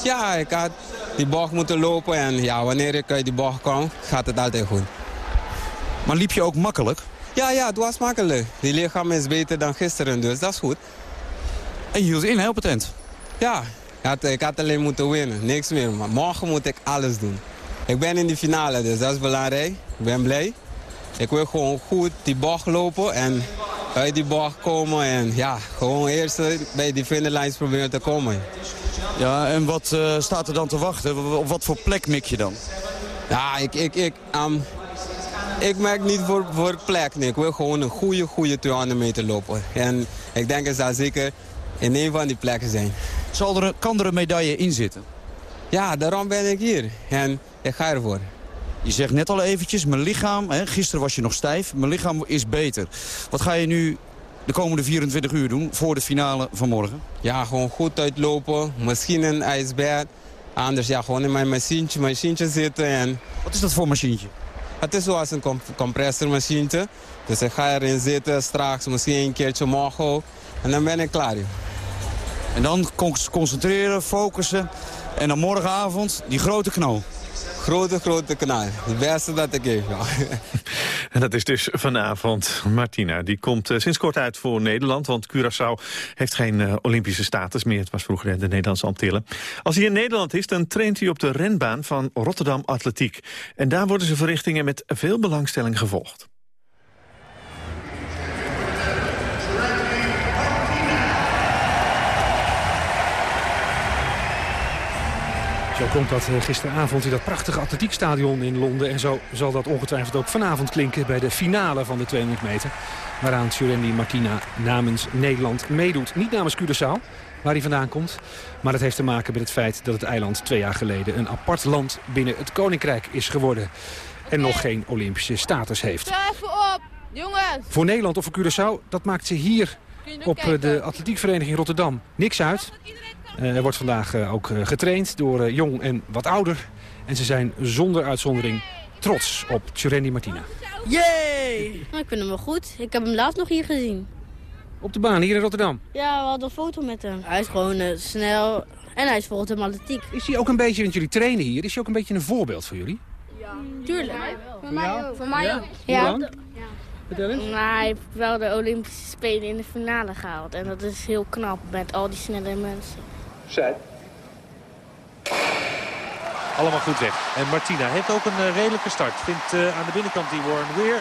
Ja, ik had die bocht moeten lopen. En ja, wanneer ik uit die bocht kwam, gaat het altijd goed. Maar liep je ook makkelijk? Ja, ja, het was makkelijk. Die lichaam is beter dan gisteren, dus dat is goed. En je hield in, het eind? Ja, ik had, ik had alleen moeten winnen, niks meer. Maar morgen moet ik alles doen. Ik ben in de finale, dus dat is belangrijk. Ik ben blij. Ik wil gewoon goed die bocht lopen en uit die bocht komen. En ja, gewoon eerst bij die finishlijns proberen te komen. Ja, en wat uh, staat er dan te wachten? Op wat voor plek mik je dan? Ja, ik, ik, ik, um, ik merk niet voor, voor plek. Nee. Ik wil gewoon een goede, goede 200 meter lopen. En ik denk dat dat zeker in een van die plekken zijn. Zal er, kan er een medaille in zitten? Ja, daarom ben ik hier. En ik ga ervoor. Je zegt net al eventjes, mijn lichaam, hè, gisteren was je nog stijf, mijn lichaam is beter. Wat ga je nu de komende 24 uur doen voor de finale van morgen? Ja, gewoon goed uitlopen, misschien een ijsbed. Anders ja, gewoon in mijn machientje, machientje zitten. En... Wat is dat voor machientje? Het is zoals een comp compressormachientje. Dus ik ga erin zitten, straks misschien een keertje morgen. En dan ben ik klaar. Joh. En dan concentreren, focussen. En dan morgenavond die grote knal grote, grote kanaal. Het beste dat ik heb. En dat is dus vanavond Martina. Die komt uh, sinds kort uit voor Nederland, want Curaçao heeft geen uh, Olympische status meer. Het was vroeger de Nederlandse Antillen. Als hij in Nederland is, dan traint hij op de renbaan van Rotterdam Atletiek. En daar worden zijn verrichtingen met veel belangstelling gevolgd. Zo komt dat eh, gisteravond in dat prachtige atletiekstadion in Londen. En zo zal dat ongetwijfeld ook vanavond klinken bij de finale van de 200 meter. Waaraan Surendi Martina namens Nederland meedoet. Niet namens Curaçao, waar hij vandaan komt. Maar dat heeft te maken met het feit dat het eiland twee jaar geleden... een apart land binnen het Koninkrijk is geworden. En nog geen Olympische status heeft. even op, jongens. Voor Nederland of voor Curaçao, dat maakt ze hier op eh, de atletiekvereniging Rotterdam niks uit. Uh, er wordt vandaag uh, ook uh, getraind door jong en wat ouder. En ze zijn zonder uitzondering trots op Tjurendi Martina. Yay! Nou, ik vind hem wel goed. Ik heb hem laatst nog hier gezien. Op de baan, hier in Rotterdam? Ja, we hadden een foto met hem. Hij is gewoon snel en hij is volgens hem atletiek. Is hij ook een beetje, want jullie trainen hier, is hij ook een beetje een voorbeeld voor jullie? Ja, tuurlijk. Voor mij ook. Voor mij ook. Ja. Vertel eens. Maar hij heeft wel de Olympische Spelen in de finale gehaald. En dat is heel knap met al die snelle mensen. Zet. Allemaal goed weg. En Martina heeft ook een uh, redelijke start. Vindt uh, aan de binnenkant die Warren weer.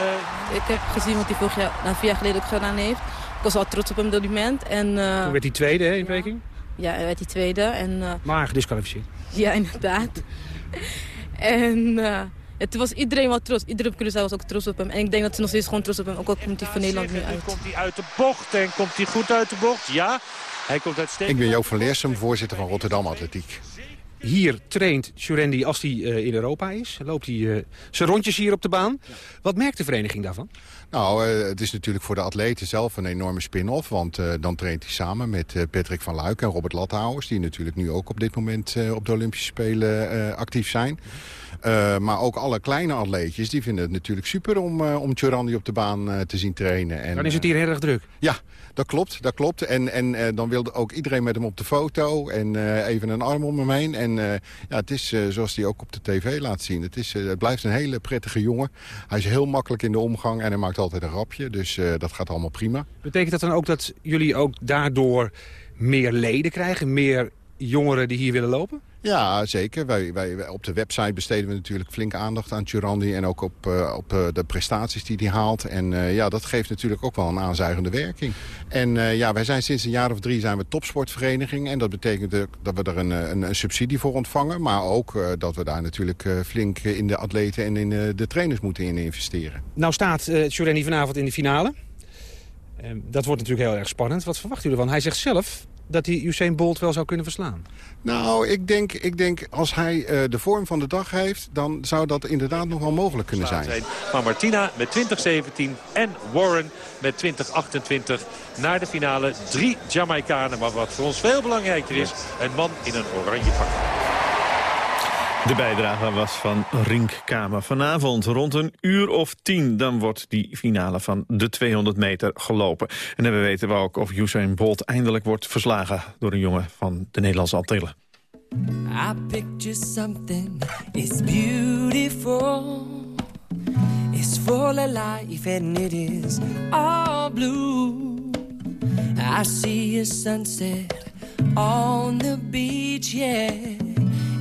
Uh... Ik heb gezien wat hij vorig jaar, nou, vier jaar geleden ook gedaan heeft. Ik was wel trots op hem dat moment. En, Toen werd hij tweede hè, in Peking? Ja, hij werd hij tweede. En, maar gedisqualificeerd. Ja, inderdaad. en ja, toen was iedereen wel trots. Iedereen op Curaçao was ook trots op hem. En ik denk dat ze nog steeds gewoon trots op hem. Ook al komt hij van Nederland nu uit. Komt hij uit de bocht en komt hij goed uit de bocht? Ja, hij komt uitstekend. Ik ben Joop van Leersum, voorzitter van Rotterdam Atletiek. Hier traint Surendi als hij uh, in Europa is. Loopt hij uh, zijn rondjes hier op de baan. Wat merkt de vereniging daarvan? Nou, uh, het is natuurlijk voor de atleten zelf een enorme spin-off. Want dan traint hij samen met Patrick van Luik en Robert Lathouwers... die natuurlijk nu ook op dit moment op de Olympische Spelen actief zijn. Uh, maar ook alle kleine atleetjes, die vinden het natuurlijk super om, uh, om Tjurandi op de baan uh, te zien trainen. En, dan is het hier heel erg druk. Ja, dat klopt, dat klopt. En, en dan wilde ook iedereen met hem op de foto en even een arm om hem heen. En ja, het is zoals hij ook op de tv laat zien. Het, is, het blijft een hele prettige jongen. Hij is heel makkelijk in de omgang en hij maakt altijd een rapje. Dus dat gaat allemaal prima. Betekent dat dan ook dat jullie ook daardoor meer leden krijgen? Meer jongeren die hier willen lopen? Ja, zeker. Wij, wij, op de website besteden we natuurlijk flink aandacht aan Turandi... en ook op, uh, op uh, de prestaties die hij haalt. En uh, ja, dat geeft natuurlijk ook wel een aanzuigende werking. En ja, wij zijn sinds een jaar of drie zijn we topsportvereniging. En dat betekent dat we er een, een, subsidie voor ontvangen. Maar ook dat we daar natuurlijk flink in de atleten en in de trainers moeten in investeren. Nou staat uh, vanavond in de finale. dat wordt natuurlijk heel erg spannend. Wat verwachten jullie ervan? Hij zegt zelf dat hij Usain Bolt wel zou kunnen verslaan? Nou, ik denk, ik denk als hij uh, de vorm van de dag heeft... dan zou dat inderdaad nog wel mogelijk kunnen zijn. Maar Martina met 2017 en Warren met 2028 naar de finale. Drie Jamaicanen, maar wat voor ons veel belangrijker is... een man in een oranje pak. De bijdrage was van Rink Kamer. Vanavond rond een uur of tien... dan wordt die finale van de 200 meter gelopen. En dan weten we ook of Usain Bolt eindelijk wordt verslagen... door een jongen van de Nederlandse Antillen. I picture something, it's beautiful. It's full of life and it is all blue. I see a sunset on the beach, yeah.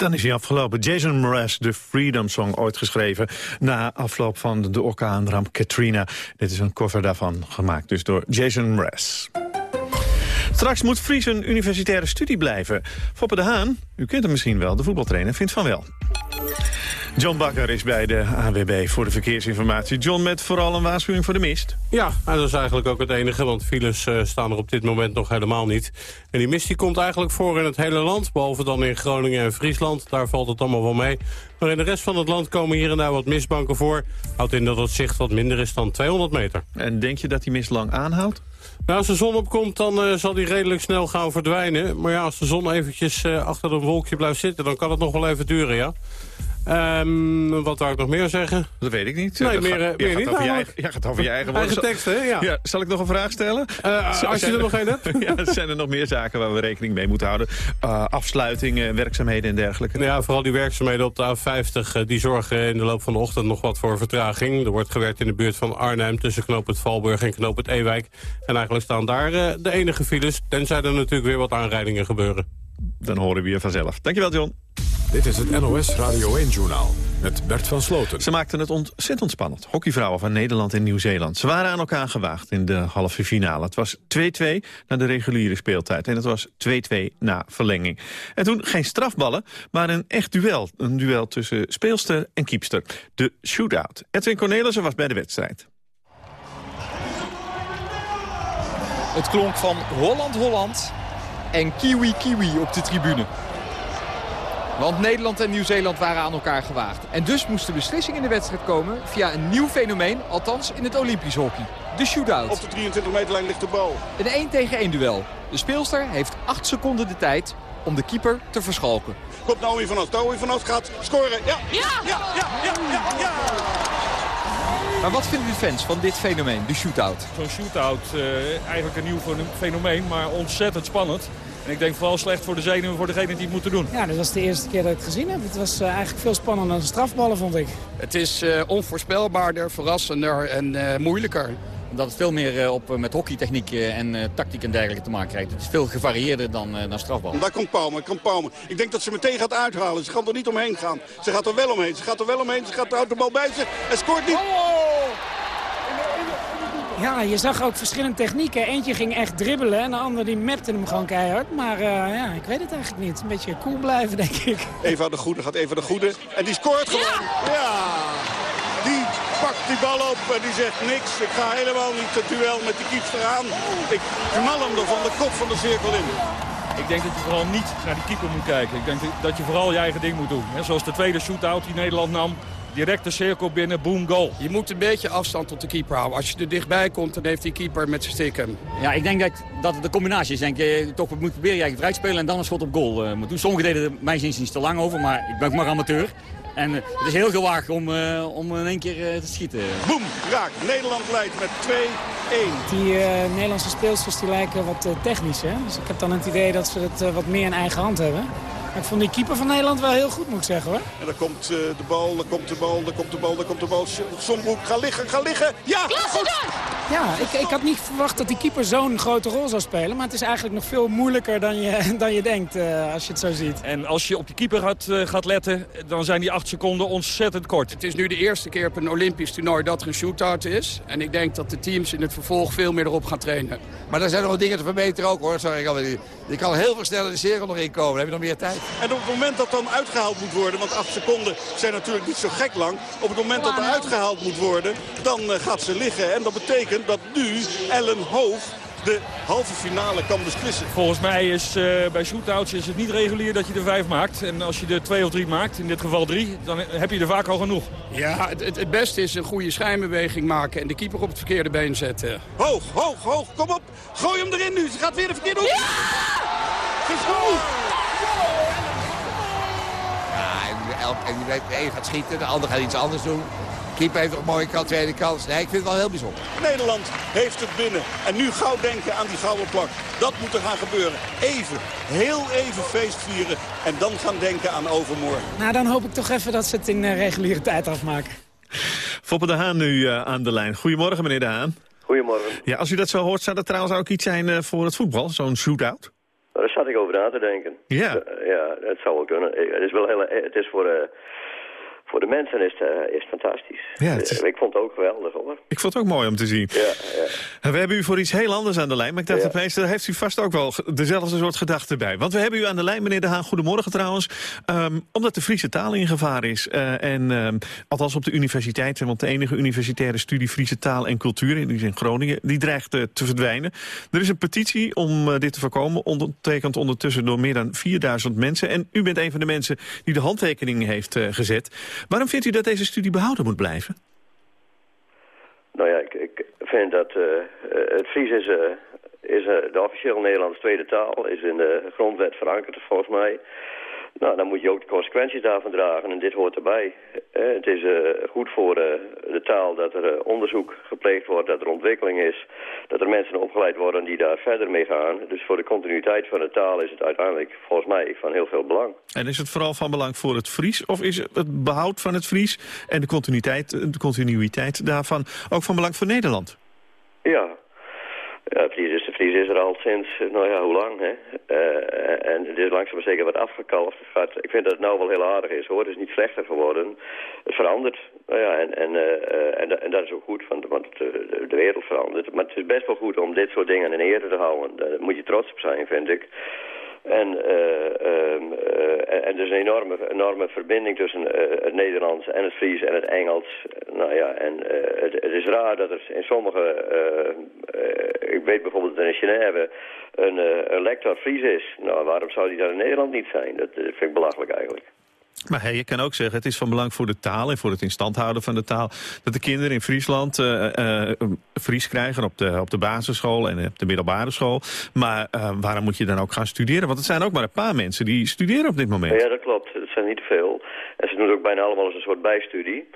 Dan is hij afgelopen. Jason Mraz, de Freedom Song, ooit geschreven... na afloop van de orkaanramp Katrina. Dit is een cover daarvan gemaakt, dus door Jason Mraz. Straks moet Fries een universitaire studie blijven. Foppe de Haan, u kent hem misschien wel, de voetbaltrainer, vindt van wel. John Bakker is bij de AWB voor de verkeersinformatie. John, met vooral een waarschuwing voor de mist. Ja, en dat is eigenlijk ook het enige, want files eh, staan er op dit moment nog helemaal niet. En die mist die komt eigenlijk voor in het hele land, behalve dan in Groningen en Friesland. Daar valt het allemaal wel mee. Maar in de rest van het land komen hier en daar wat mistbanken voor. Houdt in dat het zicht wat minder is dan 200 meter. En denk je dat die mist lang aanhoudt? Nou, als de zon opkomt, dan eh, zal die redelijk snel gaan verdwijnen. Maar ja, als de zon eventjes eh, achter een wolkje blijft zitten... dan kan het nog wel even duren, ja. Ehm, wat wou ik nog meer zeggen? Dat weet ik niet. Nee, Dat meer, gaat- eh, meer gaat niet over je namelijk. eigen, jij gaat over je eigen Eigen tekst, hè? Ja. Zal ik nog een vraag stellen? Eh, als je er nog één hebt? ja, zijn er nog meer zaken waar we rekening mee moeten houden? Uh, afsluitingen, werkzaamheden en dergelijke. Ja, vooral die werkzaamheden op de A50... eh, die zorgen in de loop van de ochtend nog wat voor vertraging. Er wordt gewerkt in de buurt van Arnhem... tussen knoop het Valburg en knoop het Ewijk. En eigenlijk staan daar eh, de enige files... tenzij er natuurlijk weer wat aanrijdingen gebeuren. Dan horen we je vanzelf. Dankjewel, John. Dit is het NOS Radio 1-journaal met Bert van Sloten. Ze maakten het ontzettend spannend. Hockeyvrouwen van Nederland en Nieuw-Zeeland. Ze waren aan elkaar gewaagd in de halve finale. Het was 2-2 na de reguliere speeltijd. En het was 2-2 na verlenging. En toen geen strafballen, maar een echt duel. Een duel tussen speelster en kiepster. De shootout. Edwin Cornelissen was bij de wedstrijd. Het klonk van Holland-Holland en Kiwi-Kiwi op de tribune. Want Nederland en Nieuw-Zeeland waren aan elkaar gewaagd. En dus moest de beslissing in de wedstrijd komen via een nieuw fenomeen, althans in het Olympisch hockey. De shootout. Op de 23 meterlijn ligt de bal. Een 1 tegen 1 duel. De speelster heeft 8 seconden de tijd om de keeper te verschalken. Komt Naomi van Oost. Naomi van Oost gaat scoren. Ja! Ja! Ja! Ja! Ja! ja, ja. Maar wat vinden de fans van dit fenomeen, de shootout? Zo'n shootout, eh eigenlijk een nieuw fenomeen, maar ontzettend spannend. En ik denk vooral slecht voor de zenuwen voor degene die het moeten doen. Ja, dit was de eerste keer dat ik het gezien heb. Het was eh, eigenlijk veel spannender dan strafballen, vond ik. Het is eh, onvoorspelbaarder, verrassender en eh, moeilijker. Omdat het veel meer eh, op, met hockeytechniek eh, en eh, tactiek en dergelijke te maken krijgt. Het is veel gevarieerder dan, eh, dan strafbal. Daar komt Palmer, komt Palmer. Ik denk dat ze meteen gaat uithalen. Ze gaat er niet omheen gaan. Ze gaat er wel omheen. Ze gaat er wel omheen. Ze gaat, houdt de bal bij zich en scoort niet. Ja, je zag ook verschillende technieken. Eentje ging echt dribbelen en de ander die mapte hem gewoon keihard. Maar eh, ja, ik weet het eigenlijk niet. Een beetje cool blijven, denk ik. Eva de Goede gaat Eva de Goede. En die scoort gewoon. Ja! Die pakt die bal op en die zegt niks. Ik ga helemaal niet het duel met die keeper aan. Ik knal hem er van de kop van de cirkel in. Ik denk dat je vooral niet naar die keeper moet kijken. Ik denk dat je vooral je eigen ding moet doen. Hè, zoals de tweede shootout die Nederland nam. Direct de cirkel binnen, boom, goal. Je moet een beetje afstand tot de keeper houden. Als je er dichtbij komt, dan heeft die keeper met zijn stikken. Ja, ik denk dat, dat het de combinatie is. Denk, je toch moet proberen je eigen vrij te spelen en dan een schot op goal eh, moet doen. Sommigen deden er mijn inziens te lang over, maar ik ben ook maar amateur. En eh, het is heel gewaagd om, eh, om in één keer eh, te schieten. Boom, raak. Nederland leidt met 2-1. Die eh, Nederlandse speelsters die lijken wat eh, technisch, hè? Dus ik heb dan het idee dat ze het eh, wat meer in eigen hand hebben. Ik vond die keeper van Nederland wel heel goed, moet ik zeggen hoor. En dan komt eh, de bal, dan komt de bal, dan komt de bal, dan komt de bal. Sombroek, ga liggen, ga liggen. Ja, goed. Ja, ik, ik had niet verwacht dat die keeper zo'n grote rol zou spelen. Maar het is eigenlijk nog veel moeilijker dan je, dan je denkt eh, als je het zo ziet. En als je op die keeper gaat, eh, gaat letten, dan zijn die acht seconden ontzettend kort. Het is nu de eerste keer op een Olympisch toernooi dat er een shootout is. En ik denk dat de teams in het vervolg veel meer erop gaan trainen. Maar er zijn nog dingen te verbeteren ook hoor. Sorry, ik alweer. Je kan heel veel sneller de cirkel nog inkomen. Dan heb je nog meer tijd. En op het moment dat dan uitgehaald moet worden, want acht seconden zijn natuurlijk niet zo gek lang. Op het moment dat er uitgehaald moet worden, dan eh, gaat ze liggen. En dat betekent dat nu Ellen Hoog de halve finale kan beslissen. Volgens mij is eh, bij shootouts is het niet regulier dat je er vijf maakt. En als je er twee of drie maakt, in dit geval drie, dan heb je er vaak al genoeg. Ja, het, het, het beste is een goede schijnbeweging maken en de keeper op het verkeerde been zetten. Hoog, hoog, hoog, kom op. Gooi hem erin nu. Ze gaat weer de verkeerde hoek. Ja, en, en die weet, de een gaat schieten, de ander gaat iets anders doen. Keeper heeft nog een mooie kans, tweede kans. Nee, ik vind het wel heel bijzonder. Nederland heeft het binnen. En nu gauw denken aan die gouden plak. Dat moet er gaan gebeuren. Even, heel even feest vieren. En dan gaan denken aan overmorgen. Nou, dan hoop ik toch even dat ze het in eh, reguliere tijd afmaken. Foppe de Haan nu eh, aan de lijn. Goedemorgen, meneer de Haan. Goedemorgen. Ja, als u dat zo hoort, zou dat trouwens ook iets zijn eh, voor het voetbal? Zo'n shootout? Daar zat ik over na te denken. Ja. Eh, ja, het zou wel kunnen. Het is, wel heel, het is voor, eh, voor de mensen is het, eh, is het fantastisch. Ja, het is- Eh, Ik vond het ook geweldig hoor. Ik vond het ook mooi om te zien. Ja, ja. En We hebben u voor iets heel anders aan de lijn. Maar ik dacht Ja. opeens, daar heeft u vast ook wel dezelfde soort gedachten bij. Want we hebben u aan de lijn, meneer De Haan. Goedemorgen trouwens. Ehm, omdat de Friese taal in gevaar is. eh, en ehm, althans op de universiteit. Want de enige universitaire studie Friese taal en cultuur, die is in Groningen, die dreigt eh, te verdwijnen. Er is een petitie om eh, dit te voorkomen. Ondertekend ondertussen door meer dan 4000 mensen. En u bent een van de mensen die de handtekening heeft eh, gezet. Waarom vindt u dat deze studie behouden moet blijven? Nou ja, ik, ik vind dat eh, eh, het Fries is, eh, is eh, de officieel Nederlandse tweede taal. Is in de grondwet verankerd volgens mij. Nou, dan moet je ook de consequenties daarvan dragen en dit hoort erbij. Eh, het is eh, goed voor eh, de taal dat er eh, onderzoek gepleegd wordt, dat er ontwikkeling is. Dat er mensen opgeleid worden die daar verder mee gaan. Dus voor de continuïteit van de taal is het uiteindelijk volgens mij van heel veel belang. En is het vooral van belang voor het Fries? Of is het behoud van het Fries en de continuïteit, de continuïteit daarvan ook van belang voor Nederland? Ja. Ja, Fries is, Fries is er al sinds, eh, nou ja, hoe lang, hè? Eh, en het is langzaam maar zeker wat afgekalfd. Gaat, ik vind dat het nou wel heel aardig is, hoor. Het is niet slechter geworden. Het verandert. Nou ja, en, en, eh, en, en dat is ook goed, want, want de, de wereld verandert. Maar het is best wel goed om dit soort dingen in ere te houden. Daar moet je trots op zijn, vind ik. En, eh, en, er is een enorme, enorme verbinding tussen eh, het Nederlands en het Fries en het Engels. Nou ja, en het, het is raar dat er in sommige... ik weet bijvoorbeeld dat in Genève een, een lector Fries is. Nou, waarom zou die daar in Nederland niet zijn? Dat, vind ik belachelijk eigenlijk. Maar hey, je kan ook zeggen, het is van belang voor de taal en voor het instand houden van de taal... dat de kinderen in Friesland eh, eh, Fries krijgen op de, op de basisschool en op de middelbare school. Maar eh, waarom moet je dan ook gaan studeren? Want het zijn ook maar een paar mensen die studeren op dit moment. Ja, dat klopt. Het zijn niet veel. En ze doen ook bijna allemaal als een soort bijstudie.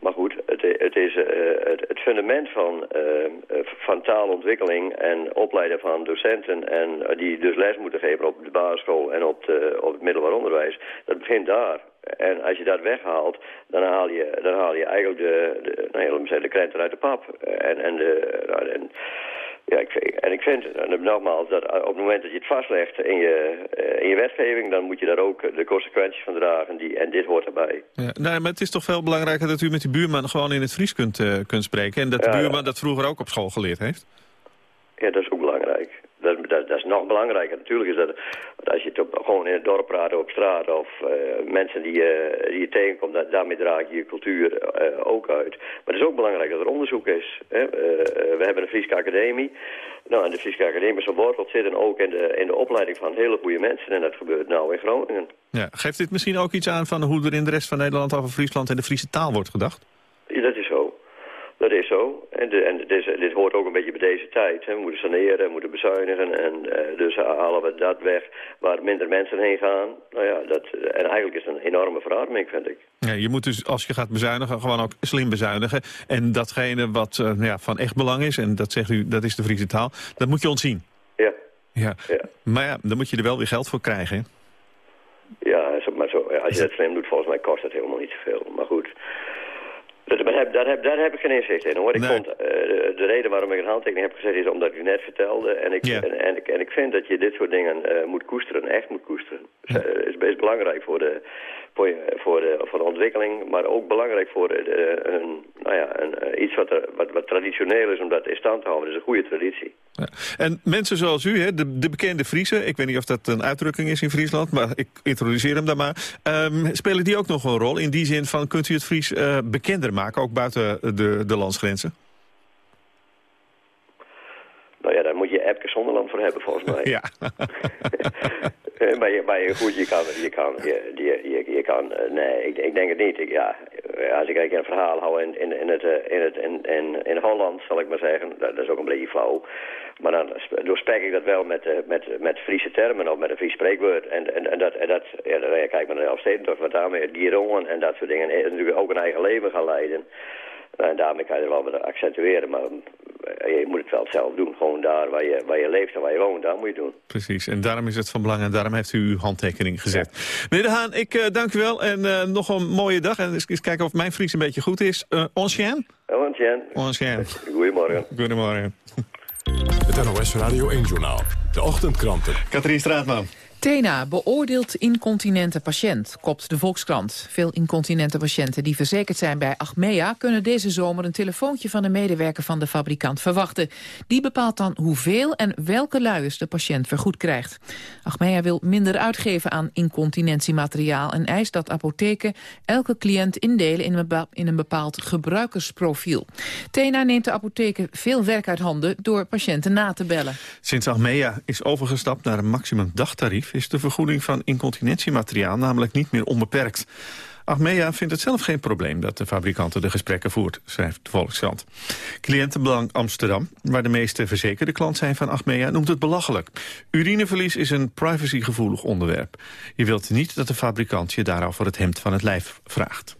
Maar goed, het, het is eh, het, het fundament van, eh, eh, van taalontwikkeling en opleiden van docenten... en die dus les moeten geven op de basisschool en op, de, op het middelbaar onderwijs... dat begint daar. En als je dat weghaalt, dan haal je, dan haal je eigenlijk de, de, nou de krenten uit de pap. En, en, de, nou, en, ja, ik, en ik vind, en nogmaals, dat op het moment dat je het vastlegt in je, eh, in je wetgeving... dan moet je daar ook de consequenties van dragen. Die, en dit hoort erbij. Ja, nee, maar het is toch veel belangrijker dat u met die buurman gewoon in het Fries kunt, eh, kunt spreken. En dat de Ja, ja. buurman dat vroeger ook op school geleerd heeft. Ja, dat is ook. Dat, is nog belangrijker. Natuurlijk is dat, als je het op, gewoon in het dorp praat op straat of eh, mensen die, je die je tegenkomt, da- daarmee draag je je cultuur eh, ook uit. Maar het is ook belangrijk dat er onderzoek is. Hè? Eh, eh, we hebben een Friese Academie. Nou, en de Friese Academie is worteld zitten ook in de, in de opleiding van hele goede mensen. En dat gebeurt nou in Groningen. Ja, geeft dit misschien ook iets aan van hoe er in de rest van Nederland over Friesland en de Friese taal wordt gedacht? Ja, dat is zo. Dat is zo. En, de, en dit, dit hoort ook een beetje bij deze tijd. Hè. We moeten saneren, we moeten bezuinigen. En eh, dus halen we dat weg waar minder mensen heen gaan. Nou ja, dat, en eigenlijk is het een enorme verademing, vind ik. Ja, je moet dus, als je gaat bezuinigen, gewoon ook slim bezuinigen. En datgene wat eh, nou ja, van echt belang is, en dat zegt u, dat is de Friese taal, dat moet je ontzien. Ja. Ja. Maar ja, dan moet je er wel weer geld voor krijgen. hè? Ja, maar zo, ja, als je dat slim doet, volgens mij kost het helemaal niet zoveel. Maar goed, daar, heb, daar, heb, daar heb ik geen inzicht in hoor. Ik vond, eh, de, de reden waarom ik een handtekening heb gezet is omdat ik u net vertelde. En ik, en, en, ik, en ik vind dat je dit soort dingen eh, moet koesteren, echt moet koesteren. Het is best belangrijk voor de, voor, je, voor, de, voor de ontwikkeling, maar ook belangrijk voor de, de- een, nou ja, een, eh, iets wat, er, wat, wat traditioneel is om dat in stand te houden. Dat is een goede traditie. En mensen zoals u, hè, de, de bekende Friese... ik weet niet of dat een uitdrukking is in Friesland... maar ik introduceer hem dan maar. Ehm, spelen die ook nog een rol? In die zin van, kunt u het Fries eh, bekender maken... ook buiten de, de landsgrenzen? Nou ja, daar moet je Epke Zonderland voor hebben volgens mij. Ja. Eh, maar, maar je, goed, je kan, je kan, je, je, je, kan eh, nee, ik, ik denk het niet. Ja, eh, als ik een verhaal hou in, in, in, het, in, het, in, in, in Holland, zal ik maar zeggen, dat, is ook een beetje flauw. Maar dan sp- doorspek ik dat wel met, met, met Friese termen of met een Fries spreekwoord. En, en, en dat, en dat ja, kijk maar naar Elfstedentocht, wat daarmee het Giron en dat soort dingen natuurlijk ook een eigen leven gaan leiden. Nou, en daarmee kan je wel wat accentueren, maar je moet het wel zelf doen. Gewoon daar waar je, waar je leeft en waar je woont, daar moet je het doen. Precies, en daarom is het van belang en daarom heeft u uw handtekening gezet. Meneer De Haan, ik eh, dank u wel en eh, nog een mooie dag. En eens, eens kijken of mijn Fries een beetje goed is. Uh, Ancien? Ancien. Ancien. Goedemorgen. Goedemorgen. Het NOS Radio 1-journaal. De ochtendkranten. Katrien Straatman. Tena beoordeelt incontinente patiënt, kopt de Volkskrant. Veel incontinente patiënten die verzekerd zijn bij Achmea... kunnen deze zomer een telefoontje van een medewerker van de fabrikant verwachten. Die bepaalt dan hoeveel en welke luiers de patiënt vergoed krijgt. Achmea wil minder uitgeven aan incontinentiemateriaal... en eist dat apotheken elke cliënt indelen in een bepaald gebruikersprofiel. Tena neemt de apotheken veel werk uit handen... door patiënten na te bellen. Sinds Achmea is overgestapt naar een maximum dagtarief... is de vergoeding van incontinentiemateriaal namelijk niet meer onbeperkt. Achmea vindt het zelf geen probleem dat de fabrikanten de gesprekken voert, schrijft de Volkskrant. Cliëntenbelang Amsterdam, waar de meeste verzekerde klant zijn van Achmea, noemt het belachelijk. Urineverlies is een privacygevoelig onderwerp. Je wilt niet dat de fabrikant je daarover het hemd van het lijf vraagt.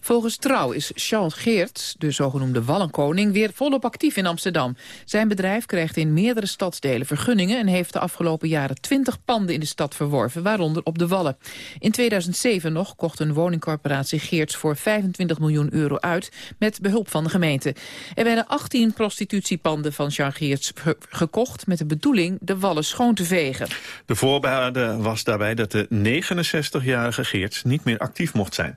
Volgens Trouw is Charles Geerts, de zogenoemde Wallenkoning, weer volop actief in Amsterdam. Zijn bedrijf krijgt in meerdere stadsdelen vergunningen en heeft de afgelopen jaren 20 panden in de stad verworven, waaronder op de Wallen. In 2007 nog kocht een woningcorporatie Geerts voor 25 miljoen euro uit met behulp van de gemeente. Er werden 18 prostitutiepanden van Charles Geerts ge- gekocht met de bedoeling de Wallen schoon te vegen. De voorwaarde was daarbij dat de 69-jarige Geerts niet meer actief mocht zijn.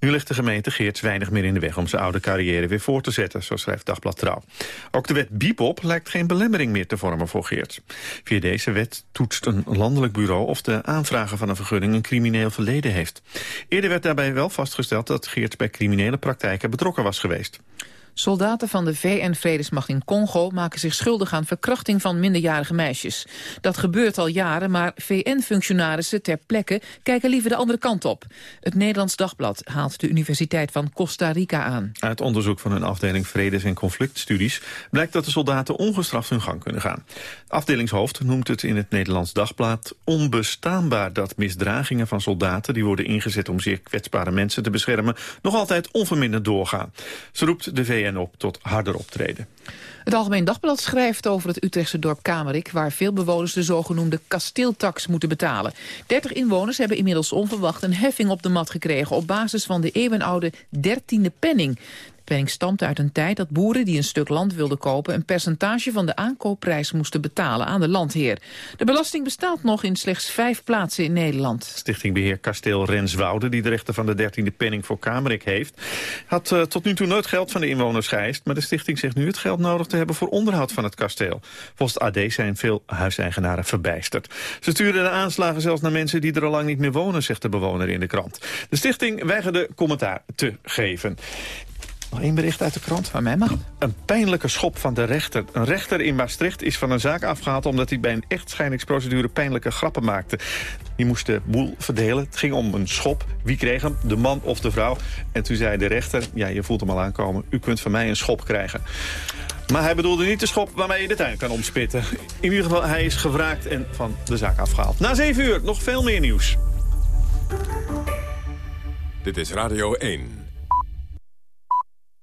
Nu ligt de gemeente Geerts weinig meer in de weg om zijn oude carrière weer voor te zetten, zo schrijft Dagblad Trouw. Ook de wet Bipop lijkt geen belemmering meer te vormen voor Geerts. Via deze wet toetst een landelijk bureau of de aanvrager van een vergunning een crimineel verleden heeft. Eerder werd daarbij wel vastgesteld dat Geerts bij criminele praktijken betrokken was geweest. Soldaten van de VN-vredesmacht in Congo maken zich schuldig aan verkrachting van minderjarige meisjes. Dat gebeurt al jaren, maar VN-functionarissen ter plekke kijken liever de andere kant op. Het Nederlands Dagblad haalt de Universiteit van Costa Rica aan. Uit onderzoek van een afdeling vredes- en conflictstudies blijkt dat de soldaten ongestraft hun gang kunnen gaan. Afdelingshoofd noemt het in het Nederlands Dagblad onbestaanbaar dat misdragingen van soldaten die worden ingezet om zeer kwetsbare mensen te beschermen nog altijd onverminderd doorgaan. Ze roept de VN op tot harder optreden. Het Algemeen Dagblad schrijft over het Utrechtse dorp Kamerik... waar veel bewoners de zogenoemde kasteeltax moeten betalen. 30 inwoners hebben inmiddels onverwacht een heffing op de mat gekregen... op basis van de eeuwenoude dertiende penning. Penning stamt uit een tijd dat boeren die een stuk land wilden kopen... een percentage van de aankoopprijs moesten betalen aan de landheer. De belasting bestaat nog in slechts vijf plaatsen in Nederland. Stichting Beheer Kasteel Renswoude, die de rechten van de 13e penning voor Kamerik heeft, had eh, tot nu toe nooit geld van de inwoners geëist, maar de stichting zegt nu het geld nodig te hebben voor onderhoud van het kasteel. Volgens het AD zijn veel huiseigenaren verbijsterd. Ze sturen de aanslagen zelfs naar mensen die er al lang niet meer wonen, zegt de bewoner in de krant. De stichting weigerde commentaar te geven. Nog één bericht uit de krant. Van mij mag. Een pijnlijke schop van de rechter. Een rechter in Maastricht is van een zaak afgehaald... omdat hij bij een echtscheidingsprocedure pijnlijke grappen maakte. Die moest de boel verdelen. Het ging om een schop. Wie kreeg hem? De man of de vrouw? En toen zei de rechter, ja, je voelt hem al aankomen... u kunt van mij een schop krijgen. Maar hij bedoelde niet de schop waarmee je de tuin kan omspitten. In ieder geval, hij is gevraagd en van de zaak afgehaald. Na zeven uur nog veel meer nieuws. Dit is Radio 1.